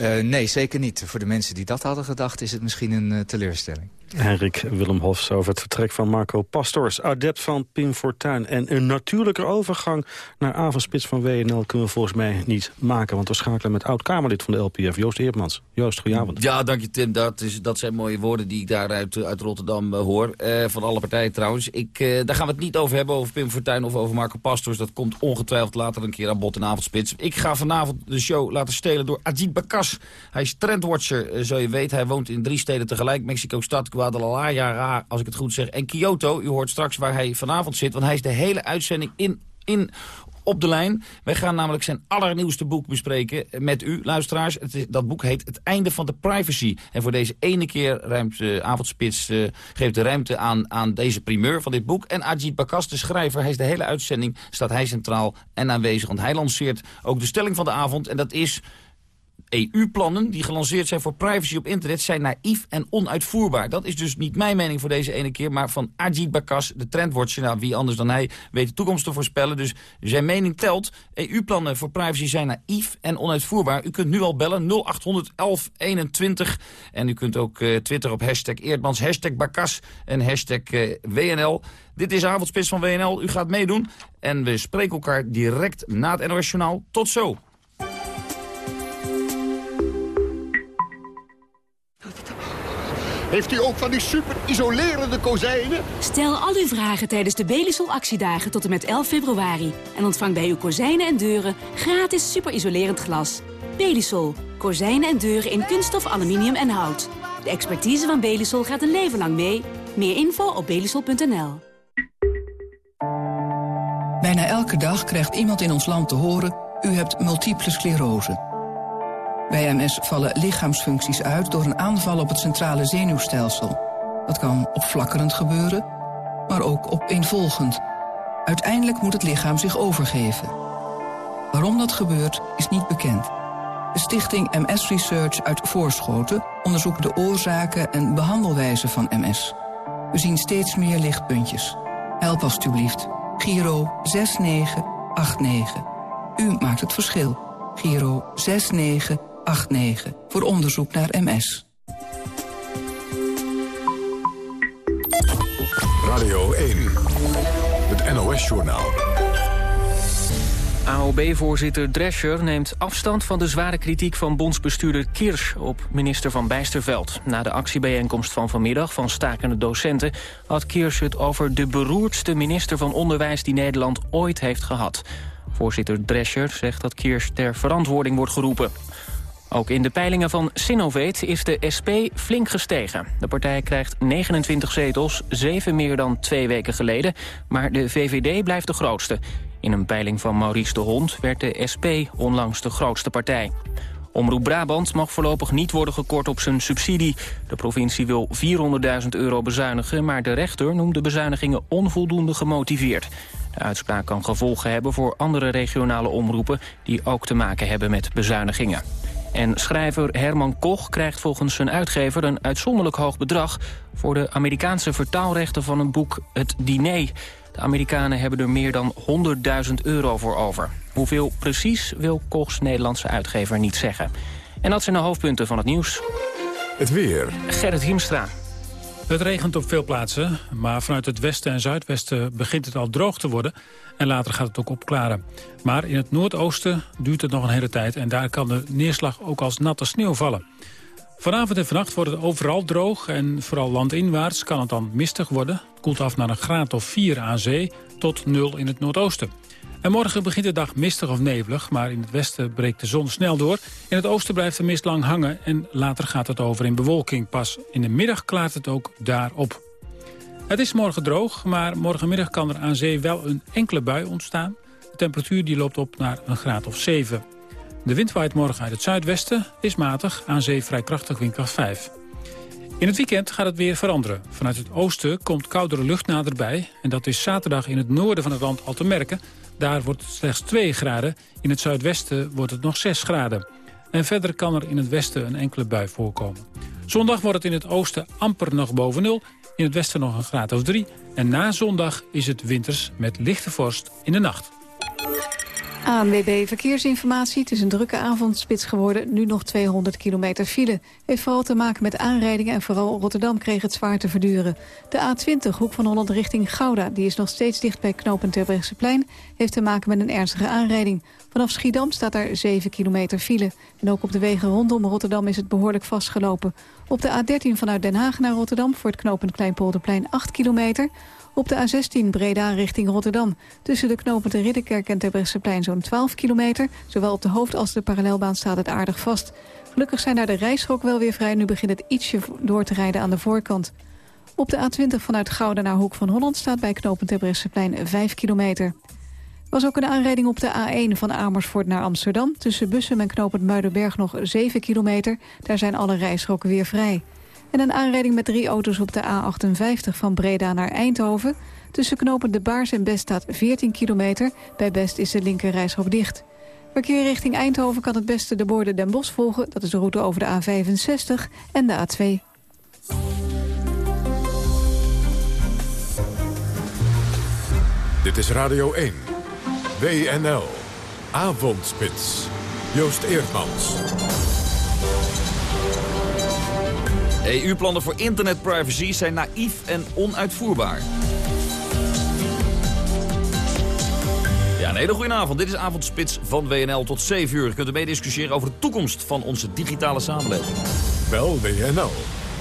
Uh, nee, zeker niet. Voor de mensen die dat hadden gedacht is het misschien een teleurstelling. Henrik Willem Hofs over het vertrek van Marco Pastors, adept van Pim Fortuyn. En een natuurlijke overgang naar avondspits van WNL kunnen we volgens mij niet maken. Want we schakelen met oud-Kamerlid van de LPF, Joost Eermans. Joost, goedenavond. Ja, dank je Tim. Dat, is, dat zijn mooie woorden die ik daar uit, Rotterdam uh, hoor. Uh, van alle partijen trouwens. Ik, uh, daar gaan we het niet over hebben, over Pim Fortuyn of over Marco Pastors. Dat komt ongetwijfeld later een keer aan bod in avondspits. Ik ga vanavond de show laten stelen door Ajit Bakas. Hij is trendwatcher, zo je weet. Hij woont in drie steden tegelijk. Mexico-stad, Guadalajara, als ik het goed zeg, en Kyoto. U hoort straks waar hij vanavond zit, want hij is de hele uitzending in, in op de lijn. Wij gaan namelijk zijn allernieuwste boek bespreken met u, luisteraars. Het dat boek heet Het Einde van de Privacy. En voor deze ene keer ruimt uh, Avondspits uh, geeft de ruimte aan, aan deze primeur van dit boek. En Ajit Bakas, de schrijver, hij is de hele uitzending, staat hij centraal en aanwezig. Want hij lanceert ook de stelling van de avond en dat is... EU-plannen die gelanceerd zijn voor privacy op internet zijn naïef en onuitvoerbaar. Dat is dus niet mijn mening voor deze ene keer, maar van Ajit Bakas, de trendwatcher. Nou, wie anders dan hij weet de toekomst te voorspellen. Dus zijn mening telt. EU-plannen voor privacy zijn naïef en onuitvoerbaar. U kunt nu al bellen 0800 1121 en u kunt ook uh, twitteren op hashtag Eerdmans, hashtag Bakas en hashtag uh, WNL. Dit is Avondspits van WNL. U gaat meedoen en we spreken elkaar direct na het NOS. Tot zo. Heeft u ook van die super isolerende kozijnen? Stel al uw vragen tijdens de Belisol actiedagen tot en met 11 februari. En ontvang bij uw kozijnen en deuren gratis super isolerend glas. Belisol. Kozijnen en deuren in kunststof, aluminium en hout. De expertise van Belisol gaat een leven lang mee. Meer info op belisol.nl. Bijna elke dag krijgt iemand in ons land te horen... u hebt multiple sclerose. Bij MS vallen lichaamsfuncties uit door een aanval op het centrale zenuwstelsel. Dat kan opflakkerend gebeuren, maar ook opeenvolgend. Uiteindelijk moet het lichaam zich overgeven. Waarom dat gebeurt, is niet bekend. De stichting MS Research uit Voorschoten onderzoekt de oorzaken en behandelwijze van MS. We zien steeds meer lichtpuntjes. Help alstublieft. Giro 6989. U maakt het verschil. Giro 6989. 89 voor onderzoek naar MS. Radio 1, het NOS-journaal. AOB-voorzitter Drescher neemt afstand van de zware kritiek van bondsbestuurder Kirsch op minister van Bijsterveld. Na de actiebijeenkomst van vanmiddag van stakende docenten had Kirsch het over de beroerdste minister van Onderwijs die Nederland ooit heeft gehad. Voorzitter Drescher zegt dat Kirsch ter verantwoording wordt geroepen. Ook in de peilingen van Sinovate is de SP flink gestegen. De partij krijgt 29 zetels, zeven meer dan twee weken geleden. Maar de VVD blijft de grootste. In een peiling van Maurice de Hond werd de SP onlangs de grootste partij. Omroep Brabant mag voorlopig niet worden gekort op zijn subsidie. De provincie wil 400.000 euro bezuinigen... maar de rechter noemt de bezuinigingen onvoldoende gemotiveerd. De uitspraak kan gevolgen hebben voor andere regionale omroepen... die ook te maken hebben met bezuinigingen. En schrijver Herman Koch krijgt volgens zijn uitgever een uitzonderlijk hoog bedrag... voor de Amerikaanse vertaalrechten van een boek Het Diner. De Amerikanen hebben er meer dan 100.000 euro voor over. Hoeveel precies wil Kochs Nederlandse uitgever niet zeggen. En dat zijn de hoofdpunten van het nieuws. Het weer. Gerrit Hiemstra. Het regent op veel plaatsen, maar vanuit het westen en zuidwesten begint het al droog te worden. En later gaat het ook opklaren. Maar in het noordoosten duurt het nog een hele tijd en daar kan de neerslag ook als natte sneeuw vallen. Vanavond en vannacht wordt het overal droog en vooral landinwaarts kan het dan mistig worden. Het koelt af naar een graad of 4 aan zee tot 0 in het noordoosten. En morgen begint de dag mistig of nevelig, maar in het westen breekt de zon snel door. In het oosten blijft de mist lang hangen en later gaat het over in bewolking. Pas in de middag klaart het ook daar op. Het is morgen droog, maar morgenmiddag kan er aan zee wel een enkele bui ontstaan. De temperatuur die loopt op naar een graad of 7. De wind waait morgen uit het zuidwesten, is matig, aan zee vrij krachtig windkracht 5. In het weekend gaat het weer veranderen. Vanuit het oosten komt koudere lucht naderbij... en dat is zaterdag in het noorden van het land al te merken. Daar wordt het slechts 2 graden. In het zuidwesten wordt het nog 6 graden. En verder kan er in het westen een enkele bui voorkomen. Zondag wordt het in het oosten amper nog boven nul. In het westen nog een graad of 3. En na zondag is het winters met lichte vorst in de nacht. ANWB Verkeersinformatie. Het is een drukke avondspits geworden. Nu nog 200 kilometer file. Heeft vooral te maken met aanrijdingen en vooral Rotterdam kreeg het zwaar te verduren. De A20, hoek van Holland richting Gouda, die is nog steeds dicht bij knooppunt Terbrechtseplein. Heeft te maken met een ernstige aanrijding. Vanaf Schiedam staat daar 7 kilometer file. En ook op de wegen rondom Rotterdam is het behoorlijk vastgelopen. Op de A13 vanuit Den Haag naar Rotterdam voor het knooppunt Kleinpolderplein 8 kilometer. Op de A16 Breda richting Rotterdam. Tussen de knopen Ridderkerk en Terbrechtseplein zo'n 12 kilometer. Zowel op de hoofd- als de parallelbaan staat het aardig vast. Gelukkig zijn daar de rijstrook wel weer vrij. Nu begint het ietsje door te rijden aan de voorkant. Op de A20 vanuit Gouda naar Hoek van Holland staat bij knopen Terbrechtseplein 5 kilometer. Was ook een aanrijding op de A1 van Amersfoort naar Amsterdam. Tussen Bussum en knooppunt Muidenberg nog 7 kilometer. Daar zijn alle rijstroken weer vrij. En een aanrijding met drie auto's op de A58 van Breda naar Eindhoven. Tussen knopen De Baars en Best staat 14 kilometer. Bij Best is de linkerrijstrook dicht. Verkeer richting Eindhoven kan het beste de borden Den Bosch volgen. Dat is de route over de A65 en de A2. Dit is Radio 1. WNL. Avondspits. Joost Eerdmans. EU-plannen voor internetprivacy zijn naïef en onuitvoerbaar. Ja, een hele goede avond. Dit is Avondspits van WNL tot 7 uur. Je kunt ermee discussiëren over de toekomst van onze digitale samenleving. Bel WNL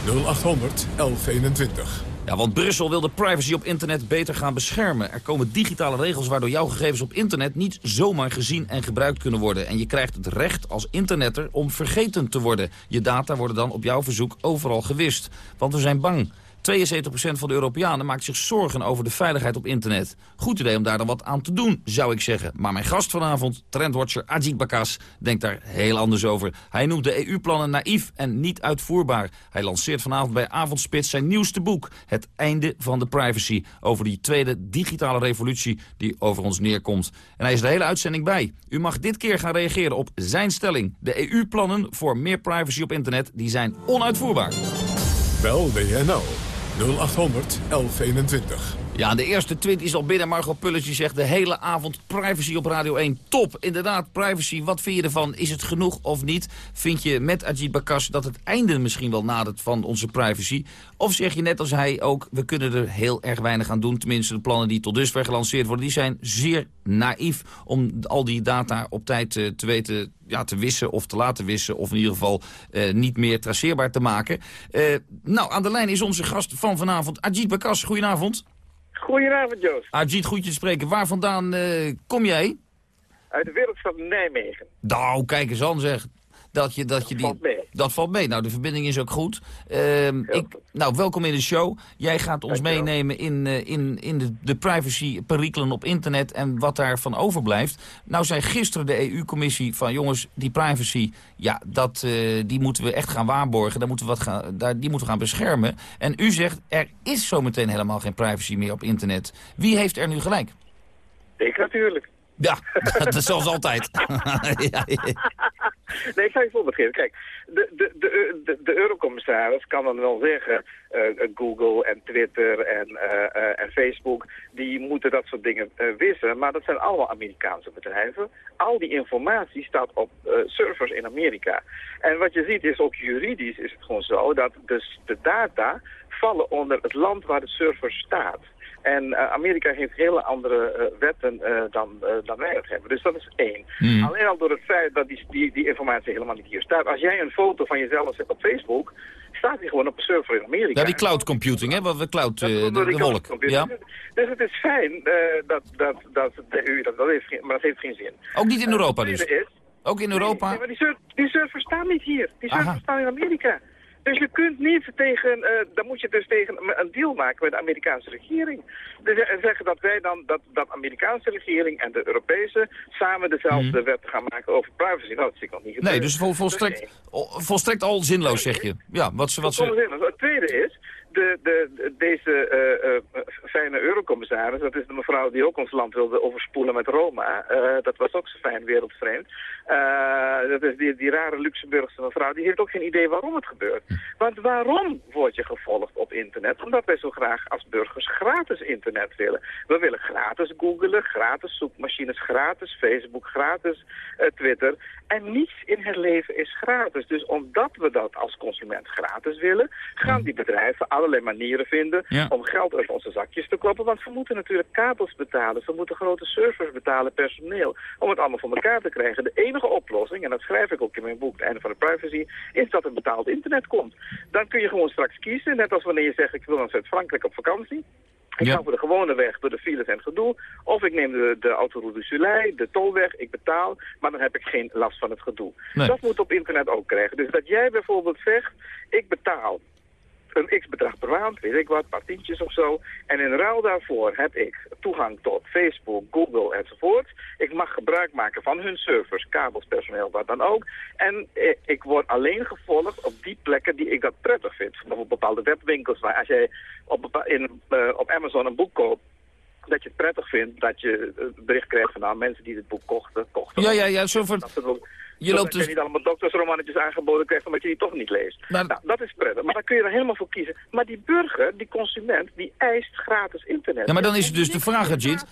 0800 1121. Ja, want Brussel wil de privacy op internet beter gaan beschermen. Er komen digitale regels waardoor jouw gegevens op internet niet zomaar gezien en gebruikt kunnen worden. En je krijgt het recht als internetter om vergeten te worden. Je data worden dan op jouw verzoek overal gewist. Want we zijn bang 72% van de Europeanen maakt zich zorgen over de veiligheid op internet. Goed idee om daar dan wat aan te doen, zou ik zeggen. Maar mijn gast vanavond, trendwatcher Ajit Bakas, denkt daar heel anders over. Hij noemt de EU-plannen naïef en niet uitvoerbaar. Hij lanceert vanavond bij Avondspits zijn nieuwste boek... Het einde van de privacy, over die tweede digitale revolutie die over ons neerkomt. En hij is de hele uitzending bij. U mag dit keer gaan reageren op zijn stelling. De EU-plannen voor meer privacy op internet die zijn onuitvoerbaar. Bel WNL 0800 1121. Ja, de eerste tweet is al binnen. Margot Pullens die zegt de hele avond privacy op Radio 1. Top, inderdaad, privacy. Wat vind je ervan? Is het genoeg of niet? Vind je met Ajit Bakas dat het einde misschien wel nadert van onze privacy? Of zeg je net als hij ook, we kunnen er heel erg weinig aan doen. Tenminste, de plannen die tot dusver gelanceerd worden... die zijn zeer naïef om al die data op tijd eh, te weten ja, te wissen of te laten wissen... of in ieder geval eh, niet meer traceerbaar te maken. Eh, nou, aan de lijn is onze gast van vanavond, Ajit Bakas. Goedenavond. Goedenavond, Joost. Ajit, goed je te spreken. Waar vandaan uh, kom jij? Uit de wereldstad Nijmegen. Nou, kijk eens aan zeg. Dat, je, dat, dat je die, valt mee. Dat valt mee. Nou, de verbinding is ook goed. Uh, ik, nou, welkom in de show. Jij gaat ons Dankjewel. meenemen in, uh, in, in de, de privacy-perikelen op internet en wat daarvan overblijft. Nou zei gisteren de EU-commissie van jongens, die privacy, ja, dat, uh, die moeten we echt gaan waarborgen. Daar moeten we wat gaan, daar, die moeten we gaan beschermen. En u zegt, er is zometeen helemaal geen privacy meer op internet. Wie heeft er nu gelijk? Ik natuurlijk. Ja, dat is zoals altijd. Nee, ik ga je voorbeeld geven. Kijk, de, de, de, de, eurocommissaris kan dan wel zeggen... Uh, Google en Twitter en, uh, en Facebook... die moeten dat soort dingen wissen. Maar dat zijn allemaal Amerikaanse bedrijven. Al die informatie staat op servers in Amerika. En wat je ziet is ook juridisch is het gewoon zo... dat dus de data vallen onder het land waar de server staat. En Amerika heeft hele andere wetten dan, dan wij dat hebben. Dus dat is één. Hmm. Alleen al door het feit dat die, die, die informatie helemaal niet hier staat. Als jij een foto van jezelf zet op Facebook staat hij gewoon op een server in Amerika. Ja, die cloud computing, hè? Wat we cloud, uh, de, de, wolk. Ja. Dus het is fijn uh, dat, dat, dat de EU dat, dat heeft, geen, maar dat heeft geen zin. Ook niet in Europa dus? Is, Ook in Europa? Nee, maar die, die servers staan niet hier. Die servers staan in Amerika. Dus je kunt niet tegen, uh, dan moet je dus tegen een deal maken met de Amerikaanse regering. Dus zeggen dat wij dan, dat de Amerikaanse regering en de Europese samen dezelfde Mhm. wet gaan maken over privacy. Nou, dat zie ik nog niet. Nee, dus vol, volstrekt, volstrekt al zinloos, zeg je. Ja, wat ze... Wat ze... Het tweede is, de, de, de, deze uh, uh, fijne eurocommissaris, dat is de mevrouw die ook ons land wilde overspoelen met Roma. Uh, dat was ook zo fijn wereldvreemd. dat is die, die rare Luxemburgse mevrouw, die heeft ook geen idee waarom het gebeurt. Want waarom word je gevolgd op internet? Omdat wij zo graag als burgers gratis internet willen. We willen gratis googlen, gratis zoekmachines, gratis Facebook, gratis Twitter. En niets in het leven is gratis. Dus omdat we dat als consument gratis willen, gaan die bedrijven allerlei manieren vinden ja. om geld uit onze zakjes te kloppen. Want we moeten natuurlijk kabels betalen, we moeten grote servers betalen, personeel, om het allemaal voor elkaar te krijgen. De enige oplossing, en dat schrijf ik ook in mijn boek, Het Einde van de Privacy, is dat er betaald internet komt. Dan kun je gewoon straks kiezen, net als wanneer je zegt, ik wil naar Zuid-Frankrijk op vakantie. Ik Ja. ga voor de gewone weg door de files en het gedoe. Of ik neem de, de autoroute du Soleil, de tolweg, ik betaal. Maar dan heb ik geen last van het gedoe. Nee. Dat moet op internet ook krijgen. Dus dat jij bijvoorbeeld zegt, ik betaal een x-bedrag per maand, weet ik wat, tientjes of zo. En in ruil daarvoor heb ik toegang tot Facebook, Google enzovoort. Ik mag gebruik maken van hun servers, kabels, personeel, wat dan ook. En eh, ik word alleen gevolgd op die plekken die ik dat prettig vind. Bijvoorbeeld bepaalde webwinkels waar als jij op, in, eh, op Amazon een boek koopt, dat je het prettig vindt dat je het bericht krijgt van nou, mensen die dit boek kochten, kochten. Ja, ja, ja, zo. Je loopt dus... je niet allemaal doktersromannetjes aangeboden krijgt omdat je die toch niet leest. Maar- Nou, dat is prettig. Maar dan kun je er helemaal voor kiezen. Maar die burger, die consument, die eist gratis internet. Ja, maar dan is het dus de vraag, Ajit.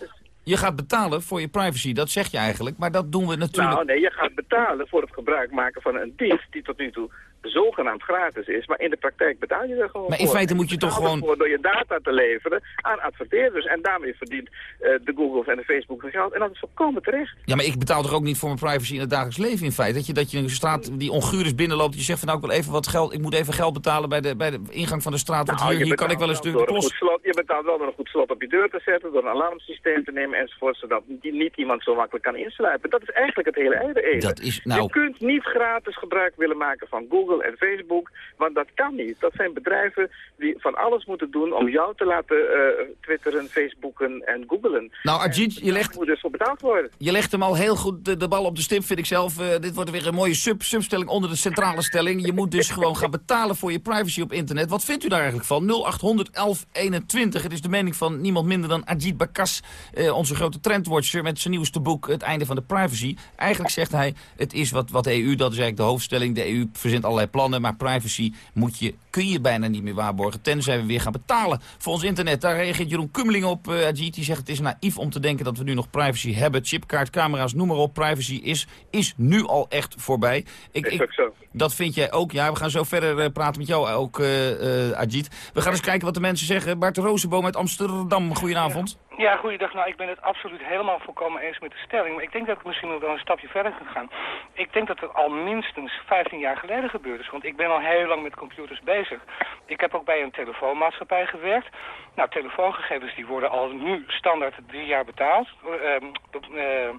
Je gaat betalen voor je privacy, dat zeg je eigenlijk. Maar dat doen we natuurlijk... Nou nee, je gaat betalen voor het gebruik maken van een dienst die tot nu toe zogenaamd gratis is. Maar in de praktijk betaal je er gewoon Maar in voor. feite moet je toch gewoon- door je data te leveren aan adverteerders. En daarmee verdient eh, de Googles en de Facebook hun geld. En dat is volkomen terecht. Ja, maar ik betaal toch ook niet voor mijn privacy in het dagelijks leven in feite? Dat je, dat je een straat die onguur is binnenloopt, je zegt van nou ik wil even wat geld, ik moet even geld betalen bij de, bij de ingang van de straat, want Nou, hier, kan ik wel een stuk slot, Je betaalt wel door een goed slot op je deur te zetten, door een alarmsysteem te nemen enzovoort, zodat niet, niet iemand zo makkelijk kan insluipen. Dat is eigenlijk het hele eigen Dat is, nou- Je kunt niet gratis gebruik willen maken van Google en Facebook, want dat kan niet. Dat zijn bedrijven die van alles moeten doen om jou te laten eh, twitteren, facebooken en googlen. Nou Ajit, je legt, moet dus voor betaald worden. je legt hem al heel goed de, de bal op de stip, vind ik zelf. Eh, dit wordt weer een mooie sub, substelling onder de centrale stelling. Je moet dus gewoon gaan betalen voor je privacy op internet. Wat vindt u daar eigenlijk van? 0800 1121. Het is de mening van niemand minder dan Ajit Bakas, eh, onze grote trendwatcher met zijn nieuwste boek Het Einde van de Privacy. Eigenlijk zegt hij, het is wat, wat de EU, dat is eigenlijk de hoofdstelling. De EU verzint allerlei plannen, maar privacy moet je, kun je bijna niet meer waarborgen. Tenzij we weer gaan betalen voor ons internet. Daar reageert Jeroen Kummeling op. eh Ajit die zegt, het is naïef om te denken dat we nu nog privacy hebben. Chipkaart, camera's, noem maar op. Privacy is, is nu al echt voorbij. Ik, Is ik- zo. dat vind jij ook. Ja, we gaan zo verder eh, praten met jou ook, eh eh, Ajit. We gaan eens kijken wat de mensen zeggen. Bart Rozenboom uit Amsterdam, goedenavond. Ja, goeiedag. Nou, ik ben het absoluut helemaal volkomen eens met de stelling. Maar ik denk dat ik misschien nog wel een stapje verder kan gaan. Ik denk dat het al minstens 15 jaar geleden gebeurd is. Want ik ben al heel lang met computers bezig. Ik heb ook bij een telefoonmaatschappij gewerkt. Nou, telefoongegevens die worden al nu standaard drie jaar betaald. Eh,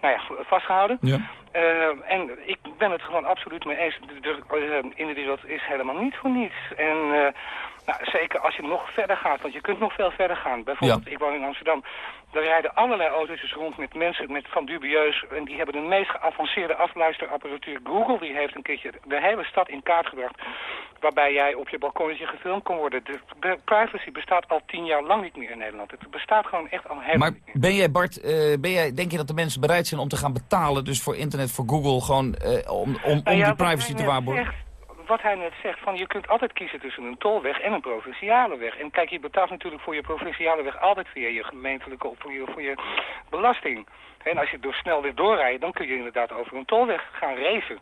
nou ja, vastgehouden. Ja. En ik ben het gewoon absoluut mee eens. De, de, in de wereld is helemaal niet voor niets. En nou, zeker als je nog verder gaat, want je kunt nog veel verder gaan. Bijvoorbeeld, ik woon in Amsterdam. Daar rijden allerlei autootjes rond met mensen met van dubieus... en die hebben de meest geavanceerde afluisterapparatuur. Google die heeft een keertje de hele stad in kaart gebracht... waarbij jij op je balkonnetje gefilmd kon worden. De, privacy bestaat al tien jaar lang niet meer in Nederland. Het bestaat gewoon echt al helemaal Maar ben jij, Bart, eh, ben jij, denk je dat de mensen bereid zijn om te gaan betalen... dus voor internet, voor Google, gewoon eh, om, om, om Nou ja, die privacy te waarborgen? Wat hij net zegt, van je kunt altijd kiezen tussen een tolweg en een provinciale weg. En kijk, je betaalt natuurlijk voor je provinciale weg altijd via je gemeentelijke of voor je, voor je belasting. En als je door snel weer doorrijdt, dan kun je inderdaad over een tolweg gaan racen.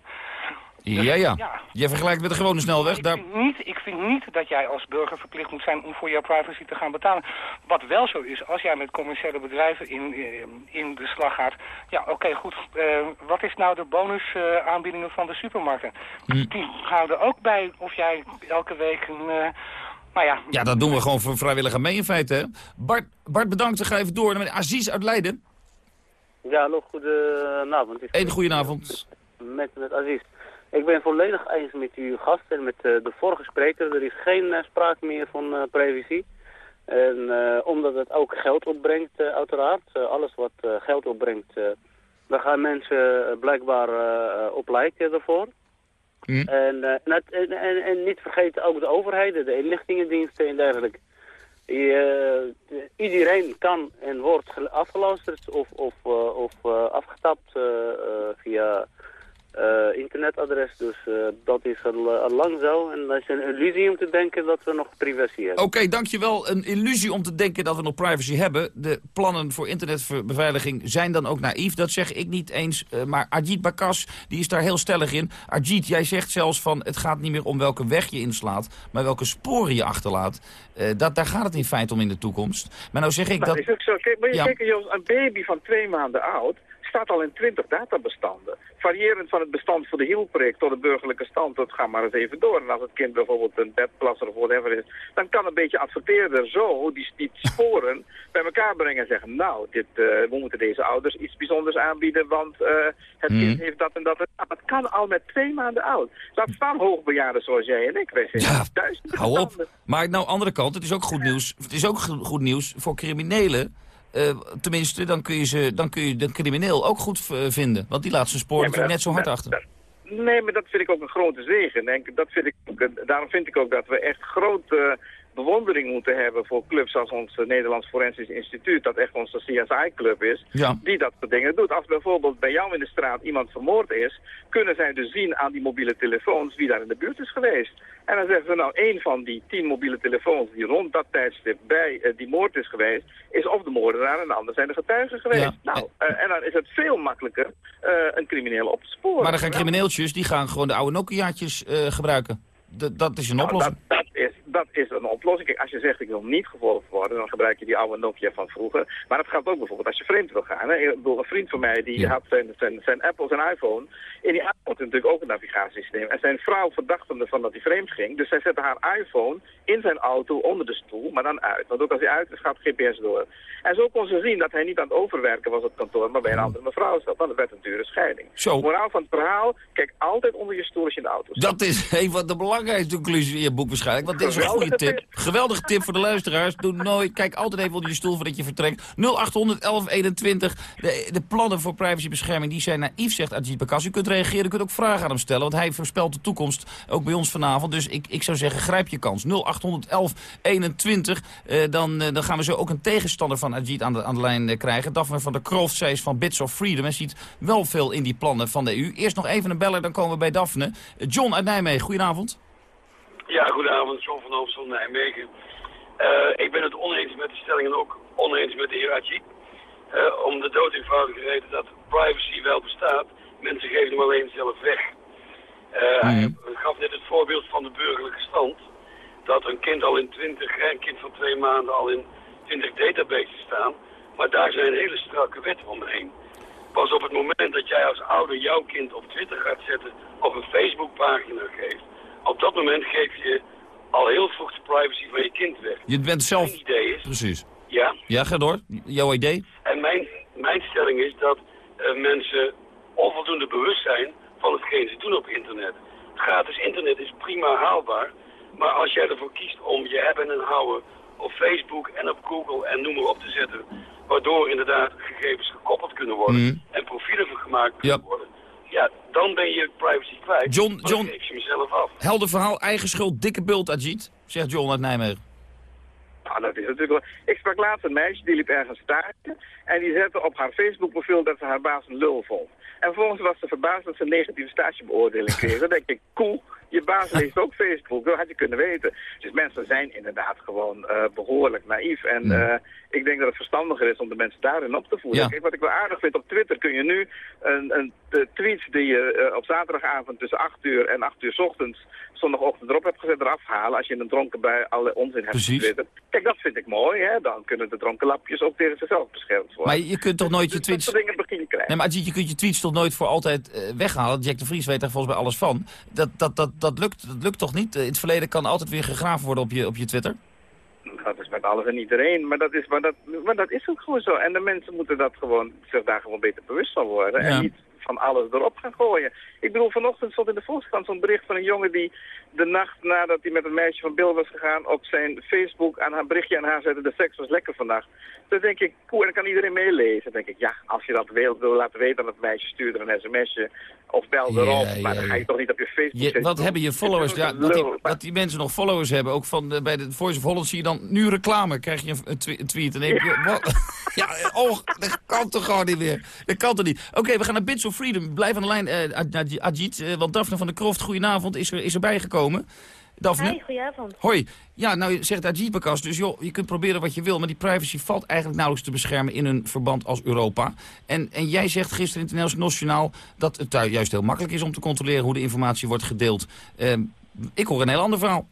Ja, ja. ja. Je vergelijkt met de gewone snelweg. Daar... Ik, vind niet, ik vind niet dat jij als burger verplicht moet zijn om voor jouw privacy te gaan betalen. Wat wel zo is, als jij met commerciële bedrijven in, eh, in de slag gaat... Ja, oké, goed. Eh, wat is nou de bonusaanbiedingen van de supermarkten? Hm. Die houden ook bij of jij elke week een... eh, nou ja, Ja, dat doen we gewoon voor vrijwilliger mee in feite. Hè? Bart, Bart, bedankt. We gaan even door met Aziz uit Leiden. Ja, hallo, goedenavond. Eén goedenavond. Met, met Aziz. Ik ben volledig eens met uw gast en met eh, de vorige spreker. Er is geen eh, sprake meer van eh, privacy. En omdat het ook geld opbrengt, uiteraard. Alles wat geld opbrengt, daar gaan mensen blijkbaar op lijken. En, eh, en, en, en, en niet vergeten ook de overheden, de inlichtingendiensten en dergelijke. Je, iedereen kan en wordt gel- afgeluisterd of, of, of afgetapt via eh, internetadres. Dus eh, dat is al, eh, al lang zo. En dat is een illusie om te denken dat we nog privacy hebben. Oké, dankjewel. Een illusie om te denken dat we nog privacy hebben. De plannen voor internetbeveiliging zijn dan ook naïef. Dat zeg ik niet eens. eh, maar Ajit Bakas, die is daar heel stellig in. Ajit, jij zegt zelfs van het gaat niet meer om welke weg je inslaat... maar welke sporen je achterlaat. Eh, dat, daar gaat het in feite om in de toekomst. Maar nou zeg ik Dat dat... is ook zo. Kijk, maar je Ja. kijkt, een baby van twee maanden oud staat al in 20 databestanden. Variërend van het bestand voor de hielpreek tot de burgerlijke stand, dat gaat maar eens even door. En als het kind bijvoorbeeld een bedplasser of whatever is, dan kan een beetje adverteerder zo die, die sporen bij elkaar brengen en zeggen, nou, dit, eh, we moeten deze ouders iets bijzonders aanbieden, want eh, het Mhm. kind heeft dat en dat en dat. Het kan al met twee maanden oud. Laat staan hoogbejaarden zoals jij en ik. Wij zijn Ja, Hou op. Maar nou, andere kant, het is ook goed nieuws. Het is ook go- goed nieuws voor criminelen. Eh, tenminste, dan kun, je ze, dan kun je de crimineel ook goed vinden. Want die laat zijn spoor Ja, net zo hard dat- achter. Nee, maar dat vind ik ook een grote zegen. En dat vind ik, daarom vind ik ook dat we echt grote bewondering moeten hebben voor clubs als ons eh, Nederlands Forensisch Instituut, dat echt onze CSI-club is, Ja. die dat soort dingen doet. Als bijvoorbeeld bij jou in de straat iemand vermoord is, kunnen zij dus zien aan die mobiele telefoons wie daar in de buurt is geweest. En dan zeggen ze nou, één van die tien mobiele telefoons die rond dat tijdstip bij eh, die moord is geweest, is of de moordenaar en de ander zijn de getuigen geweest. Ja. Nou, eh, en dan is het veel makkelijker een crimineel op te sporen. Maar dan gaan crimineeltjes, die gaan gewoon de oude Nokia's eh, gebruiken. Dat is een Nou, oplossing. dat, dat, is, dat is een oplossing. Kijk, als je zegt ik wil niet gevolgd worden, dan gebruik je die oude Nokia van vroeger. Maar dat gaat ook bijvoorbeeld als je vreemd wil gaan. Hè. Ik bedoel, een vriend van mij die had zijn, zijn, zijn Apple, zijn iPhone. In die iPhone had natuurlijk ook een navigatiesysteem. En zijn vrouw verdacht hem ervan dat hij vreemd ging. Dus zij zette haar iPhone in zijn auto onder de stoel, maar dan uit. Want ook als hij uit is, gaat GPS door. En zo kon ze zien dat hij niet aan het overwerken was op het kantoor, maar bij een andere mevrouw zat. Want het werd een dure scheiding. Zo. Moraal van het verhaal, kijk altijd onder je stoel als je in de auto zit. Dat is een van de belangrijkste conclusies in je boek waarschijnlijk. Want dit is een goede tip. Geweldige tip voor de luisteraars. Doe nooit, kijk altijd even onder je stoel voordat je vertrekt. 0800 1121. De, de plannen voor privacybescherming die zijn naïef, zegt Ajit Bakas. U kunt reageren, u kunt ook vragen aan hem stellen. Want hij voorspelt de toekomst, ook bij ons vanavond. Dus ik, ik zou zeggen, grijp je kans. 0800 1121. Eh, dan, eh, dan gaan we zo ook een tegenstander van Ajit aan de, aan de lijn eh, krijgen. Daphne van der Kroft, zij is van Bits of Freedom. En ziet wel veel in die plannen van de EU. Eerst nog even een beller, dan komen we bij Daphne. John uit Nijmegen, goedenavond. Ja, goedenavond, John van Hoofd van Nijmegen. Ik ben het oneens met de stelling en ook oneens met de heer Ajit. Om de dood eenvoudige reden dat privacy wel bestaat. Mensen geven hem alleen zelf weg. Eh, Hij gaf net het voorbeeld van de burgerlijke stand. Dat een kind al in 20, hè, een kind van twee maanden al in 20 databases staan. Maar daar zijn hele strakke wetten omheen. Pas op het moment dat jij als ouder jouw kind op Twitter gaat zetten of een Facebookpagina geeft. Op dat moment geef je al heel vroeg de privacy van je kind weg. Je bent zelf... Mijn idee is, Precies. ja, Ja, ga door. Jouw idee? en mijn, mijn stelling is dat eh, mensen onvoldoende bewust zijn van hetgeen ze doen op internet. Gratis internet is prima haalbaar, maar als jij ervoor kiest om je hebben en houden op Facebook en op Google en noem maar op te zetten, waardoor inderdaad gegevens gekoppeld kunnen worden Mhm. en profielen van gemaakt Ja. kunnen worden, ja, dan ben je privacy kwijt. John- John- geef je mezelf af. Helder verhaal, eigen schuld, dikke bult, Ajit. Zegt John uit Nijmegen. Nou, dat is natuurlijk. Ik sprak laatst een meisje, die liep ergens stage. En die zette op haar Facebook-profiel dat ze haar baas een lul vond. En vervolgens was ze verbaasd dat ze een negatieve stagebeoordeling kreeg. Dan denk ik, cool, je baas leest ook Facebook. Dat had je kunnen weten. Dus mensen zijn inderdaad gewoon eh, behoorlijk naïef. En eh, ik denk dat het verstandiger is om de mensen daarin op te voeden. Ja. Kijk, wat ik wel aardig vind, op Twitter kun je nu een, een, de tweets die je op zaterdagavond tussen 8 uur en 8 uur s ochtends zondagochtend erop hebt gezet, eraf halen als je een dronken bij alle onzin hebt gezeten. Kijk, dat vind ik mooi, hè. Dan kunnen de dronken lapjes ook tegen zichzelf beschermd worden. Maar je kunt toch nooit je Dus tweets... Dat soort dingen begin je krijgen. Nee, maar je kunt je tweets toch nooit voor altijd eh, weghalen? Jack de Vries weet daar volgens mij alles van. Dat, dat, dat, dat, lukt, dat lukt toch niet? Eh, in het verleden kan altijd weer gegraven worden op je, op je Twitter? Dat is met alles en iedereen, maar dat, is, maar, dat, maar dat is ook gewoon zo. En de mensen moeten dat gewoon, zich daar gewoon beter bewust van worden. Ja. En niet van alles erop gaan gooien. Ik bedoel, vanochtend stond in de Volkskrant zo'n bericht van een jongen die de nacht nadat hij met een meisje van Bill was gegaan op zijn Facebook aan haar berichtje aan haar zette, de seks was lekker vandaag. Dan denk ik, poeh, en dan kan iedereen meelezen. Dan denk ik, ja, als je dat wil, wil laten weten aan het meisje, stuur er een sms'je of bel Ja, erop. ja, maar dan ja. ga je toch niet op je Facebook Je, wat hebben je followers? Ja, dat, die, dat die mensen nog followers hebben. Ook van de, bij de Voice of Holland zie je dan nu reclame. Krijg je een, een twe- een tweet en denk je, wat? Ja, oh, dat kan toch gewoon niet meer. Dat kan toch niet. Oké, we gaan naar Bits of Freedom. Blijf aan de lijn, eh, Aj- Ajit. eh, want Daphne van der Kroft, goedenavond, is, er, is erbij gekomen. Daphne? Hi, goedenavond. Hoi. Ja, nou zegt Ajit Bakas, dus joh, je kunt proberen wat je wil, maar die privacy valt eigenlijk nauwelijks te beschermen in een verband als Europa. En, en jij zegt gisteren in het Nationaal dat het juist heel makkelijk is om te controleren hoe de informatie wordt gedeeld. Ehm, ik hoor een heel ander verhaal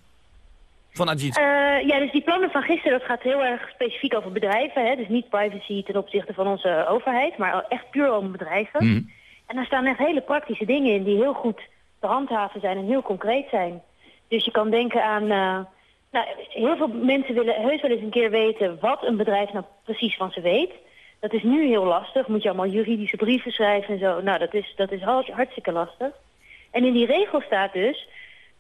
van Ajit. Eh, ja, dus die plannen van gisteren, dat gaat heel erg specifiek over bedrijven. Hè? Dus niet privacy ten opzichte van onze overheid, maar echt puur om bedrijven. Mhm. En daar staan echt hele praktische dingen in die heel goed te handhaven zijn en heel concreet zijn. Dus je kan denken aan... eh, nou, heel veel mensen willen heus wel eens een keer weten wat een bedrijf nou precies van ze weet. Dat is nu heel lastig. Moet je allemaal juridische brieven schrijven en zo. Nou, dat is, dat is hart- hartstikke lastig. En in die regel staat dus,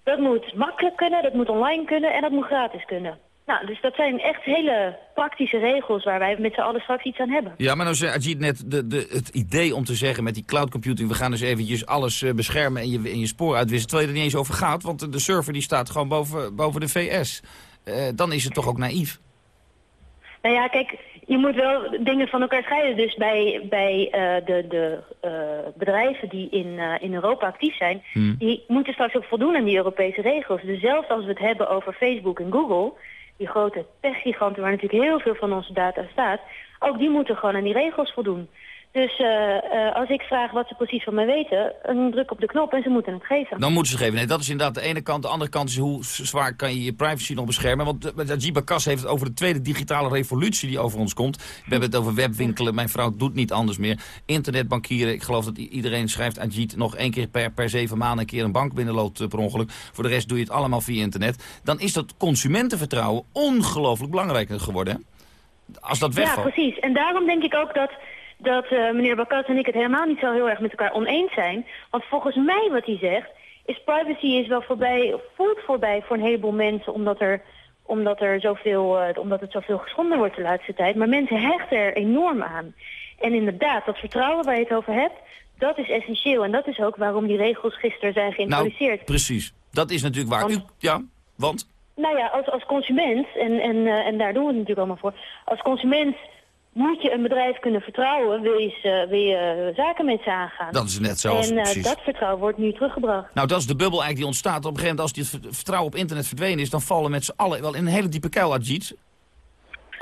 dat moet makkelijk kunnen, dat moet online kunnen en dat moet gratis kunnen. Nou, dus dat zijn echt hele praktische regels waar wij met z'n allen straks iets aan hebben. Ja, maar nou zei Ajit net de, de, het idee om te zeggen met die cloud computing... we gaan dus eventjes alles eh, beschermen en je, en je spoor uitwissen... terwijl je er niet eens over gaat, want de, server die staat gewoon boven, boven de VS. Eh, dan is het toch ook naïef? Nou ja, kijk, je moet wel dingen van elkaar scheiden. Dus bij, bij eh, de, de bedrijven die in, in Europa actief zijn, Hmm. die moeten straks ook voldoen aan die Europese regels. Dus zelfs als we het hebben over Facebook en Google, die grote techgiganten waar natuurlijk heel veel van onze data staat, ook die moeten gewoon aan die regels voldoen. Dus eh, eh, als ik vraag wat ze precies van mij weten, een druk op de knop en ze moeten het geven. Dan moeten ze geven. Nee, dat is inderdaad de ene kant. De andere kant is hoe zwaar kan je je privacy nog beschermen. Want uh, Ajit Bakas heeft het over de tweede digitale revolutie die over ons komt. We hebben het over webwinkelen. Mijn vrouw doet niet anders meer. Internetbankieren. Ik geloof dat iedereen schrijft Ajit nog één keer per, per zeven maanden een keer een bank binnenloopt eh, per ongeluk. Voor de rest doe je het allemaal via internet. Dan is dat consumentenvertrouwen ongelooflijk belangrijk geworden. Hè? Als dat Ja, wegvalt. precies. En daarom denk ik ook dat, dat eh, meneer Bakas en ik het helemaal niet zo heel erg met elkaar oneens zijn. Want volgens mij wat hij zegt, is privacy is wel voorbij, voelt voorbij voor een heleboel mensen, omdat er omdat, er zoveel, eh, omdat het zoveel geschonden wordt de laatste tijd. Maar mensen hechten er enorm aan. En inderdaad, dat vertrouwen waar je het over hebt, dat is essentieel. En dat is ook waarom die regels gisteren zijn Nou, geïntroduceerd. precies. Dat is natuurlijk waar. U, ja, want? Nou ja, als, als consument, en, en, eh, en daar doen we het natuurlijk allemaal voor. Als consument moet je een bedrijf kunnen vertrouwen, wil je, ze- wil je eh, zaken met ze aangaan. Dat is net zoals, En eh, dat vertrouwen wordt nu teruggebracht. Nou, dat is de bubbel eigenlijk die ontstaat. Op een gegeven moment, als dit vertrouwen op internet verdwenen is... dan vallen met z'n allen wel in een hele diepe kuil, Ajit.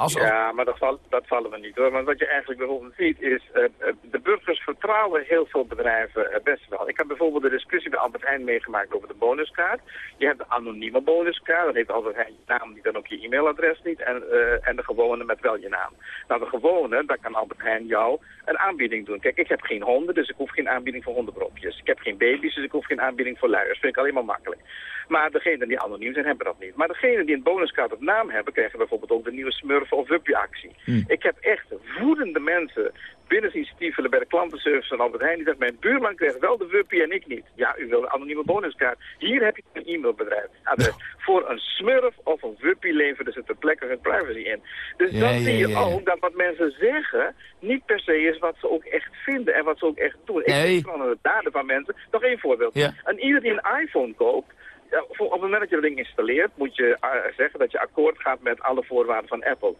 Als, als- Ja, maar dat, val, dat vallen we niet hoor. Want wat je eigenlijk bijvoorbeeld ziet is, eh, eh, de burgers vertrouwen heel veel bedrijven eh, best wel. Ik heb bijvoorbeeld de discussie bij Albert Heijn meegemaakt over de bonuskaart. Je hebt de anonieme bonuskaart, dat heeft Albert Heijn je naam niet en ook je e-mailadres niet. En, en de gewone met wel je naam. Nou, de gewone, daar kan Albert Heijn jou een aanbieding doen. Kijk, ik heb geen honden, dus ik hoef geen aanbieding voor hondenbropjes. Ik heb geen baby's, dus ik hoef geen aanbieding voor luiers. Vind ik alleen maar makkelijk. Maar degenen die anoniem zijn, hebben dat niet. Maar degenen die een bonuskaart op naam hebben, krijgen bijvoorbeeld ook de nieuwe Smurfen of Wuppie-actie. Ik heb echt woedende mensen binnen zien stiefelen bij de klantenservice van Albert Heijn. Die zegt, mijn buurman krijgt wel de Wuppie en ik niet. Ja, u wil een anonieme bonuskaart. Hier heb je een e-mailbedrijf. Adres. Voor een Smurf of een Wuppie leveren ze ter plekke hun privacy in. Dus Ja, dan ja, zie je ja, ook dat wat mensen zeggen niet per se is wat ze ook echt vinden en wat ze ook echt doen. Nee. Ik denk van de daden van mensen. Nog één voorbeeld. Ja. En ieder die een iPhone koopt, ja, op het moment dat je dat ding installeert, moet je eh, zeggen dat je akkoord gaat met alle voorwaarden van Apple.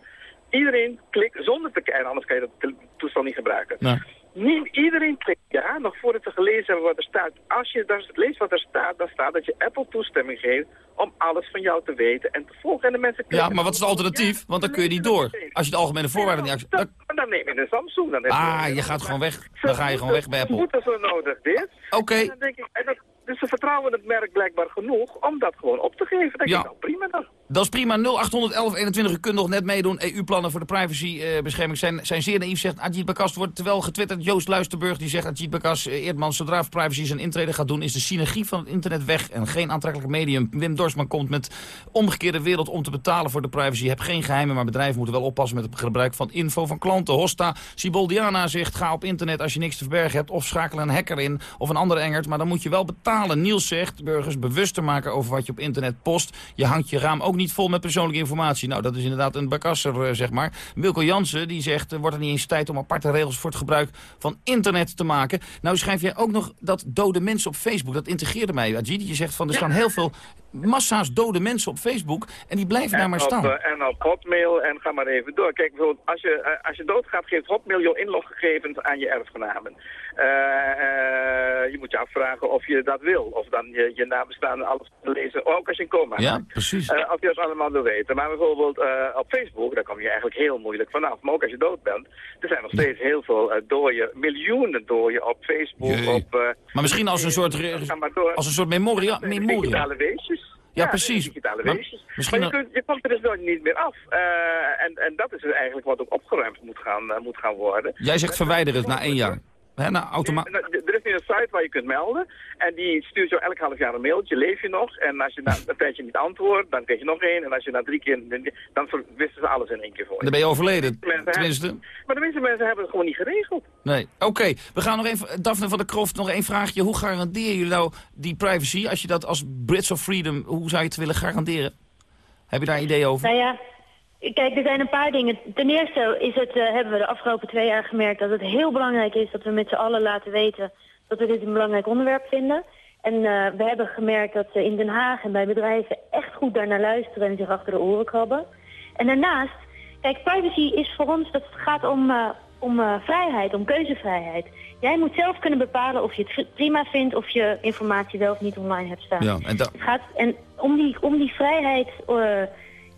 Iedereen klikt zonder te kijken, anders kan je dat tel- toestel niet gebruiken. Nou. Niet iedereen klikt ja, nog voordat ze gelezen hebben wat er staat. Als je dan leest wat er staat, dan staat dat je Apple toestemming geeft om alles van jou te weten en te volgen. En de mensen Ja, maar wat is het alternatief? Want dan kun je niet door. Als je de algemene voorwaarden niet accepteert. Dan, dan neem je een Samsung. Dan Ah, je gaat gewoon weg. Dan ga je gewoon weg bij Apple. moeten zo nodig, dit. Oké. En dan denk ik, dat, dus ze vertrouwen het merk blijkbaar genoeg om dat gewoon op te geven. Ja. ik, nou prima dan. Dat is prima. 0811 21. U kunt nog net meedoen. EU-plannen voor de privacybescherming zijn, zijn zeer naïef, zegt Ajit Bakas. wordt terwijl getwitterd. Joost Luisterburg die zegt Ajit Bakas, eh, Eerdmans, zodra privacy zijn intrede gaat doen... is de synergie van het internet weg en geen aantrekkelijk medium. Wim Dorsman komt met omgekeerde wereld om te betalen voor de privacy. Heb geen geheimen, maar bedrijven moeten wel oppassen met het gebruik van info van klanten. Hosta Siboldiana zegt, ga op internet als je niks te verbergen hebt... of schakel een hacker in of een andere engert, maar dan moet je wel betalen. Niels zegt, burgers bewuster maken over wat je op internet post. Je hangt je raam ook niet vol met persoonlijke informatie. Nou, dat is inderdaad een bakasser, eh, zeg maar. Wilco Jansen, die zegt, eh, wordt er niet eens tijd om aparte regels voor het gebruik van internet te maken. Nou schrijf jij ook nog dat dode mensen op Facebook, dat integreerde mij, Ajit. Je zegt van, er staan heel veel massa's dode mensen op Facebook en die blijven daar maar op, staan. eh, en op Hotmail en ga maar even door. Kijk, bijvoorbeeld, als je, als je doodgaat, geeft Hotmail jouw inloggegevens aan je erfgenamen. Eh, eh, je moet je afvragen of je dat wil. Of dan je, je nabestaanden alles te lezen, ook als je in coma Ja, gaat. precies. Eh, of je dat allemaal wil weten. Maar bijvoorbeeld op Facebook, daar kom je eigenlijk heel moeilijk vanaf. Maar ook als je dood bent, er zijn nog steeds heel veel dooien, miljoenen dooien op Facebook. Jee. Op, Maar misschien als een soort, als een soort memoria. memoria. Digitale weesjes. Ja, precies. Digitale Maar weesjes. misschien maar je, kunt, je komt er dus nooit niet meer af. Uh, en, en dat is eigenlijk wat ook opgeruimd moet gaan, uh, moet gaan worden. Jij zegt verwijder het na één jaar. Hè, automa er is nu een site waar je kunt melden. En die stuurt jou elk half jaar een mailtje. Leef je nog? En als je na een tijdje niet antwoordt, dan krijg je nog één. En als je na drie keer... Dan wisten ze alles in één keer voor je. Dan ben je overleden. Mensen Tenminste. hebben- maar de meeste mensen hebben het gewoon niet geregeld. Nee. Oké, we gaan nog even... Daphne van der Kroft, nog één vraagje. Hoe garandeer je nou die privacy? Als je dat als Brits of Freedom... Hoe zou je het willen garanderen? Heb je daar een idee over? Nou ja, kijk, er zijn een paar dingen. Ten eerste is het, eh, hebben we de afgelopen twee jaar gemerkt dat het heel belangrijk is dat we met z'n allen laten weten dat we dit een belangrijk onderwerp vinden. En eh, we hebben gemerkt dat ze in Den Haag en bij bedrijven echt goed daarnaar luisteren en zich achter de oren krabben. En daarnaast, kijk, privacy is voor ons, dat het gaat om, eh, om vrijheid, om keuzevrijheid. Jij moet zelf kunnen bepalen of je het prima vindt of je informatie wel of niet online hebt staan. Ja, en Het gaat, en om die, om die vrijheid,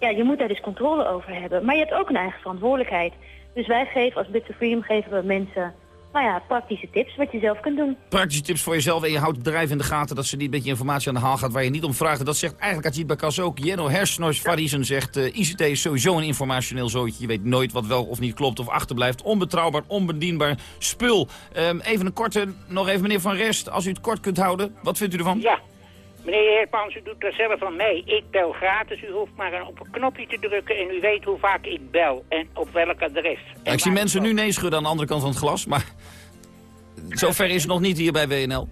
ja, je moet daar dus controle over hebben. Maar je hebt ook een eigen verantwoordelijkheid. Dus wij geven als Bits of Freedom geven we mensen, nou ja, praktische tips wat je zelf kunt doen. Praktische tips voor jezelf en je houdt het bedrijf in de gaten... dat ze niet met je informatie aan de haal gaat waar je niet om vraagt. En dat zegt eigenlijk Ajit Bakas ook. Jenno Hersnois Farisen zegt... eh, ICT is sowieso een informationeel zootje. Je weet nooit wat wel of niet klopt of achterblijft. Onbetrouwbaar, onbedienbaar spul. Ehm, even een korte, nog even meneer Van Rest. Als u het kort kunt houden, wat vindt u ervan? Ja, meneer Heerpans, u doet er zelf van mee. Ik bel gratis. U hoeft maar op een knopje te drukken en u weet hoe vaak ik bel en op welk adres. Ik zie mensen nu nee schudden aan de andere kant van het glas, maar... Zover is het nog niet hier bij WNL.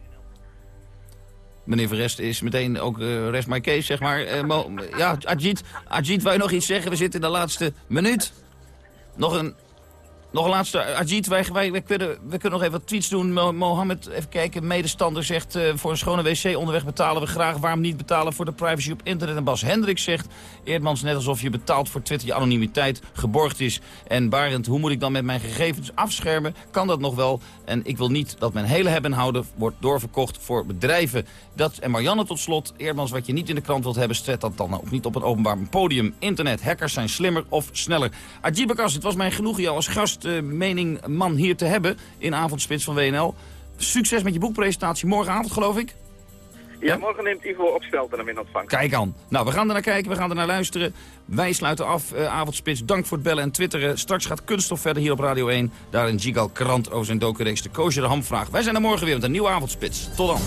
Meneer Verrest is meteen ook eh rest my case, zeg maar. Eh, ja, Ajit, Ajit, wou je nog iets zeggen? We zitten in de laatste minuut. Nog een, nog een laatste. Ajit, wij, kunnen, we kunnen nog even wat tweets doen. Mo- Mohammed, even kijken. Medestander zegt, eh, voor een schone wc onderweg betalen we graag. Waarom niet betalen voor de privacy op internet? En Bas Hendrik zegt, Eerdmans, net alsof je betaalt voor Twitter je anonimiteit geborgd is. En Barend, hoe moet ik dan met mijn gegevens afschermen? Kan dat nog wel? En ik wil niet dat mijn hele hebben en houden wordt doorverkocht voor bedrijven. Dat, en Marianne tot slot, Eerdmans, wat je niet in de krant wilt hebben, zet dat dan ook niet op een openbaar podium. Internet, hackers zijn slimmer of sneller. Ajibakas, het was mij genoeg jou als gast, eh, mening man hier te hebben in Avondspits van WNL. Succes met je boekpresentatie morgenavond, geloof ik. Ja, morgen neemt Ivo Opstelten hem in ontvangst. Kijk aan. Nou, we gaan er naar kijken, we gaan er naar luisteren. Wij sluiten af, eh, Avondspits. Dank voor het bellen en twitteren. Straks gaat Kunststof verder hier op Radio 1. Daar in Gigal Krant over zijn docureeks De Koosje de Hamvraag. Wij zijn er morgen weer met een nieuwe Avondspits. Tot dan.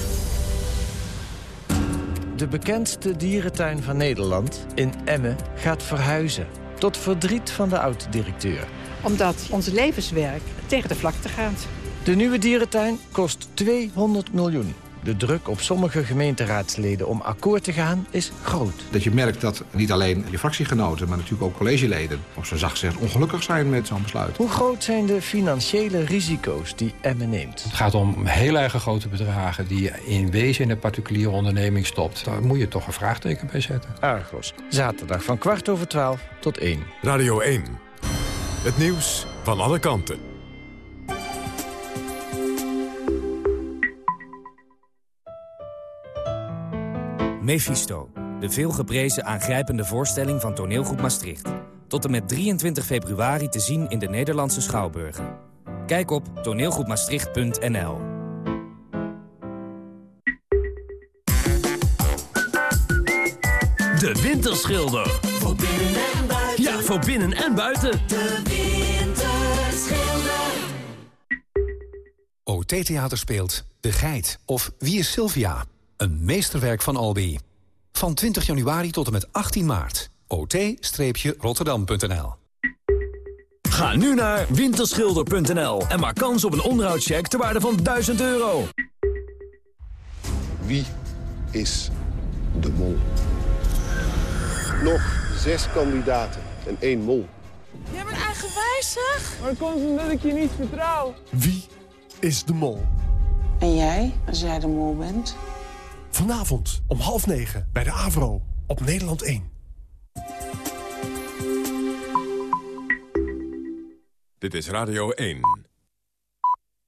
De bekendste dierentuin van Nederland, in Emmen, gaat verhuizen. Tot verdriet van de oud-directeur. Omdat ons levenswerk tegen de vlakte gaat. De nieuwe dierentuin kost 200 miljoen. De druk op sommige gemeenteraadsleden om akkoord te gaan is groot. Dat je merkt dat niet alleen je fractiegenoten, maar natuurlijk ook collegeleden... op zo'n zacht gezegd ongelukkig zijn met zo'n besluit. Hoe groot zijn de financiële risico's die Emmen neemt? Het gaat om heel erg grote bedragen die je in wezen in een particuliere onderneming stopt. Daar moet je toch een vraagteken bij zetten. Argos, zaterdag van kwart over twaalf tot één. Radio 1. Het nieuws van alle kanten. Mephisto, de veelgeprezen aangrijpende voorstelling van toneelgroep Maastricht. Tot en met 23 februari te zien in de Nederlandse Schouwburgen. Kijk op toneelgroepmaastricht.nl. De Winterschilder. Voor binnen en buiten. Ja, voor binnen en buiten. De Winterschilder. OT Theater speelt De Geit of Wie is Sylvia? Een meesterwerk van Albi. Van 20 januari tot en met 18 maart. ot-rotterdam.nl Ga nu naar winterschilder.nl en maak kans op een onderhoudscheck ter waarde van 1000 euro. Wie is de mol? Nog zes kandidaten en één mol. Jij bent eigenwijzig. Maar komt omdat ik je niet vertrouw. Wie is de mol? En jij, als jij de mol bent? Vanavond om half negen bij de AVRO op Nederland 1. Dit is Radio 1.